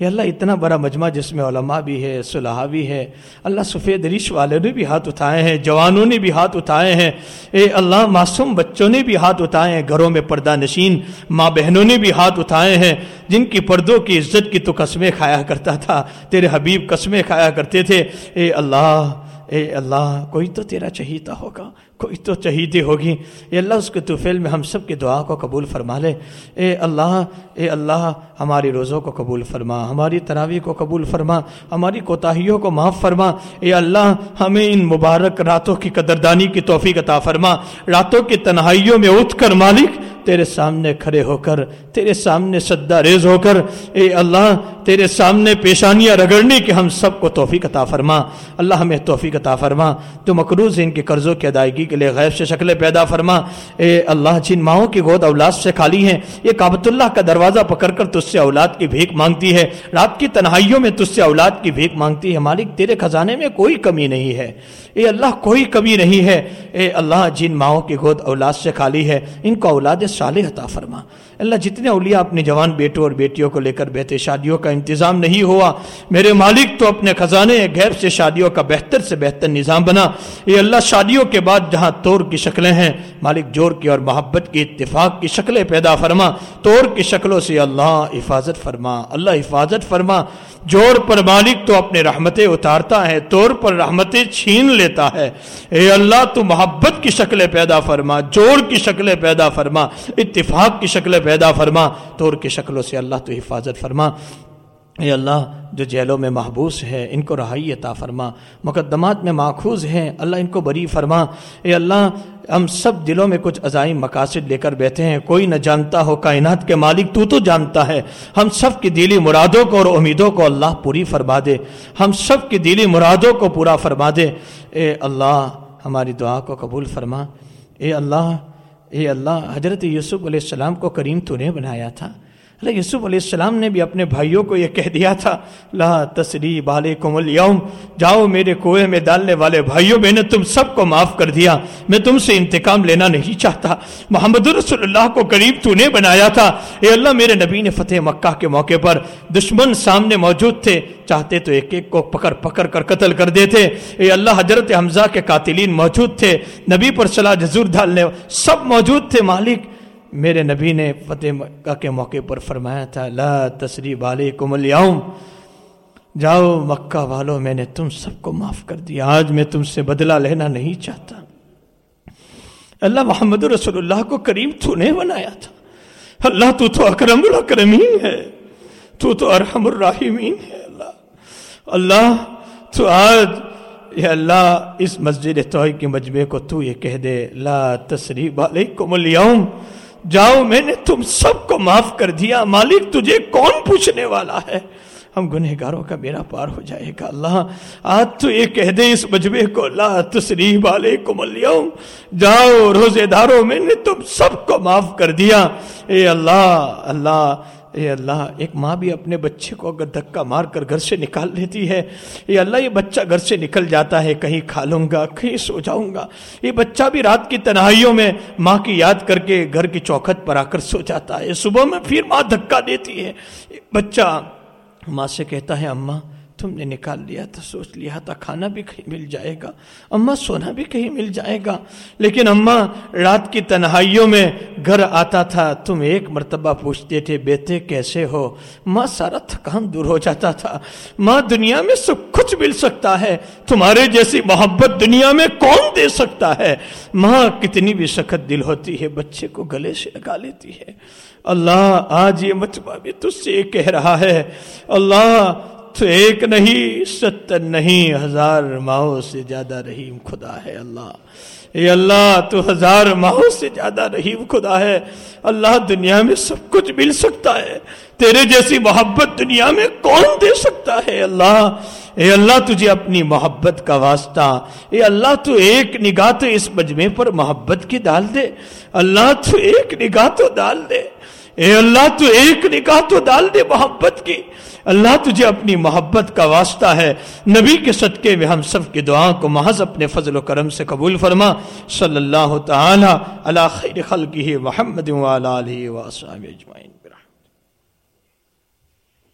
یہ اللہ، اتنا بڑا مجمع جس میں علماء بھی ہے صلاح بھی ہے، اللہ سفید رش والے نے بھی ہاتھ اٹھائے ہیں، جوانوں نے بھی ہاتھ اٹھائے ہیں۔ اے اللہ، معصوم بچوں نے بھی ہاتھ اٹھائے ہیں، گھروں میں پردہ نشین ماں بہنوں نے بھی ہاتھ اٹھائے ہیں۔ جن کی پردوں کی عزت کی تو قسمیں کھایا کرتا تھا، تیرے حبیب قسمیں کھایا کرتے تھے۔ اے اللہ اے اللہ، کوئی تو تیرا چہیتا ہوگا۔ کوئی تو چہیدی ہوگی۔ اے اللہ، اس کے توفیل میں ہم سب کی دعا کو قبول فرما لے۔ اے اللہ اے اللہ، ہماری روزوں کو قبول فرما، ہماری تراوی کو قبول فرما، ہماری کوتاہیوں کو معاف فرما۔ اے اللہ، ہمیں ان مبارک راتوں کی قدردانی کی توفیق عطا فرما۔ راتوں کی تنہائیوں میں اٹھ کر مالک، تیرے سامنے کھڑے ہو کر، تیرے سامنے سدا ریز ہو کر، اے اللہ، تیرے سامنے پیشانیاں رگڑنے کی ہم سب کو توفیق عطا فرما۔ اللہ، ہمیں توفیق عطا فرما۔ تو مقروض ان کے قرضوں کی ادائیگی کے لیے غیب سے شکلیں پیدا فرما۔ اے اللہ، جن ماؤں کی گود اولاد سے خالی ہیں، یہ کابت اللہ کا دروازہ پکڑ کر تجھ سے اولاد کی بھیک مانگتی ہے۔ رات کی تنہائیوں میں تجھ سے اولاد کی بھیک مانگتی ہے۔ مالک، تیرے خزانے میں کوئی کمی نہیں ہے۔ اے اللہ، کوئی کمی نہیں ہے۔ اے اللہ، جن ماؤں کی گود اولاد سے خالی ہے، ان کو اولاد صالح عطا فرما۔ اللہ جتنے اولیاء اپنے جوان بیٹوں اور بیٹیوں کو لے کر بیٹھے شادیوں کا انتظام نہیں ہوا۔ میرے مالک تو اپنے خزانے غیر سے شادیوں کا بہتر سے بہتر نظام بنا۔ یہ اللہ، شادیوں کے بعد جہاں طور کی شکلیں ہیں، مالک جوڑ کی اور محبت کی اتفاق کی شکلیں پیدا فرما۔ طور کی شکلوں سے اللہ حفاظت فرما۔ اللہ حفاظت فرما۔ جوڑ پر مالک تو اپنے رحمتیں اتارتا ہے، طور پر رحمتیں چھین لیتا ہے۔ اے اللہ، تو محبت کی شکلیں پیدا فرما جوڑ کی شکلیں پیدا فرما، اتفاق کی شکلیں پیدا فرما طور کی شکلوں سے اللہ تو حفاظت فرما۔ اے اللہ، جو جیلوں میں محبوس ہے، ان کو رہائی عطا فرما۔ مقدمات میں ماخوذ ہیں، اللہ ان کو بری فرما۔ اے اللہ، ہم سب دلوں میں کچھ عزائم مقاصد لے کر بیٹھے ہیں۔ کوئی نہ جانتا ہو کائنات کے مالک، تو تو جانتا ہے۔ ہم سب کی دلی مرادوں کو اور امیدوں کو اللہ پوری فرما دے۔ ہم سب کی دلی مرادوں کو پورا فرما دے۔ اے اللہ، ہماری دعا کو قبول فرما۔ اے اللہ اے اللہ حضرت یوسف علیہ السلام کو کریم تو نے بنایا تھا۔ یوسف علیہ السلام نے بھی اپنے بھائیوں کو یہ کہہ دیا تھا، لا تسریب علیکم اليوم جاؤ میرے کنویں میں ڈالنے والے بھائیوں، میں نے تم سب کو معاف کر دیا، میں تم سے انتقام لینا نہیں چاہتا۔ محمد رسول اللہ کو قریب تو نے بنایا تھا۔ اے اللہ، میرے نبی نے فتح مکہ کے موقع پر دشمن سامنے موجود تھے۔ چاہتے تو ایک ایک کو پکڑ پکڑ کر قتل کر دیتے۔ اے اللہ، حضرت حمزہ کے قاتلین موجود تھے۔ نبی پر صلاح جزور ڈالنے سب موجود تھے۔ مالک میرے نبی نے فتح مکہ کے موقع پر فرمایا تھا، لا تصریب علیکم اليوم جاؤ مکہ والوں میں نے تم سب کو معاف کر دیا۔ آج میں تم سے بدلہ لینا نہیں چاہتا۔ اللہ محمد رسول اللہ کو کریم تو نے بنایا تھا۔ اللہ تو تو اکرم الاکرمین ہے۔ تو تو ارحم الراحمین ہے اللہ۔ اللہ تو آج یا اللہ، اس مسجد توحید کے مجمع کو تو یہ کہہ دے، لا تصریب علیکم اليوم جاؤ، میں نے تم سب کو معاف کر دیا۔ مالک تجھے کون پوچھنے والا ہے؟ ہم گنہ گاروں کا میرا پار ہو جائے گا۔ اللہ، آج تو یہ کہہ دے اس مجمع کو، لا تسریب علیکم اليوم۔ جاؤ، روزے داروں میں نے تم سب کو معاف کر دیا۔ اے اللہ اللہ اے اللہ، ایک ماں بھی اپنے بچے کو اگر دھکا مار کر گھر سے نکال لیتی ہے، اے اللہ، یہ بچہ گھر سے نکل جاتا ہے، کہیں کھا لوں گا، کہیں سو جاؤں گا۔ یہ بچہ بھی رات کی تنہائیوں میں ماں کی یاد کر کے گھر کی چوکھٹ پر آ کر سو جاتا ہے۔ صبح میں پھر ماں دھکا دیتی ہے۔ بچہ ماں سے کہتا ہے، اماں تم نے نکال لیا تھا، سوچ لیا تھا، کھانا بھی کہیں مل جائے گا، اماں سونا بھی کہیں مل جائے گا۔ لیکن اماں رات کی تنہائیوں میں گھر آتا تھا، تم ایک مرتبہ پوچھتے تھے، بیٹے کیسے ہو؟ ماں سارا تھکان دور ہو جاتا تھا۔ ماں دنیا میں سب کچھ مل سکتا ہے، تمہارے جیسی محبت دنیا میں کون دے سکتا ہے؟ ماں کتنی بھی سخت دل ہوتی ہے، بچے کو گلے سے لگا لیتی ہے۔ اللہ آج یہ مجمع بھی تجھ سے کہہ رہا ہے، اللہ تو ایک نہیں ستر نہیں، ہزار ماہوں سے زیادہ رحیم خدا ہے اللہ۔ اے اللہ، تو ہزار ماہوں سے زیادہ رحیم خدا ہے۔ اللہ دنیا میں سب کچھ مل سکتا ہے۔ تیرے جیسی محبت دنیا میں کون دے سکتا ہے اللہ؟ اے اللہ، تجھے اپنی محبت کا واسطہ۔ اے اللہ، تو ایک نگاہ تو اس مجمع پر محبت کی ڈال دے۔ اللہ، تو ایک نگاہ تو ڈال دے۔ اے اللہ، تو ایک نگاہ تو ڈال دے محبت کی۔ اللہ تجھے اپنی محبت کا واسطہ ہے۔ نبی کے صدقے میں ہم سب کی دعاؤں کو محض اپنے فضل و کرم سے قبول فرما۔ صلی اللہ تعالی علی خیر خلقہ محمد وعلی آلہ وآصحابہ اجمعین۔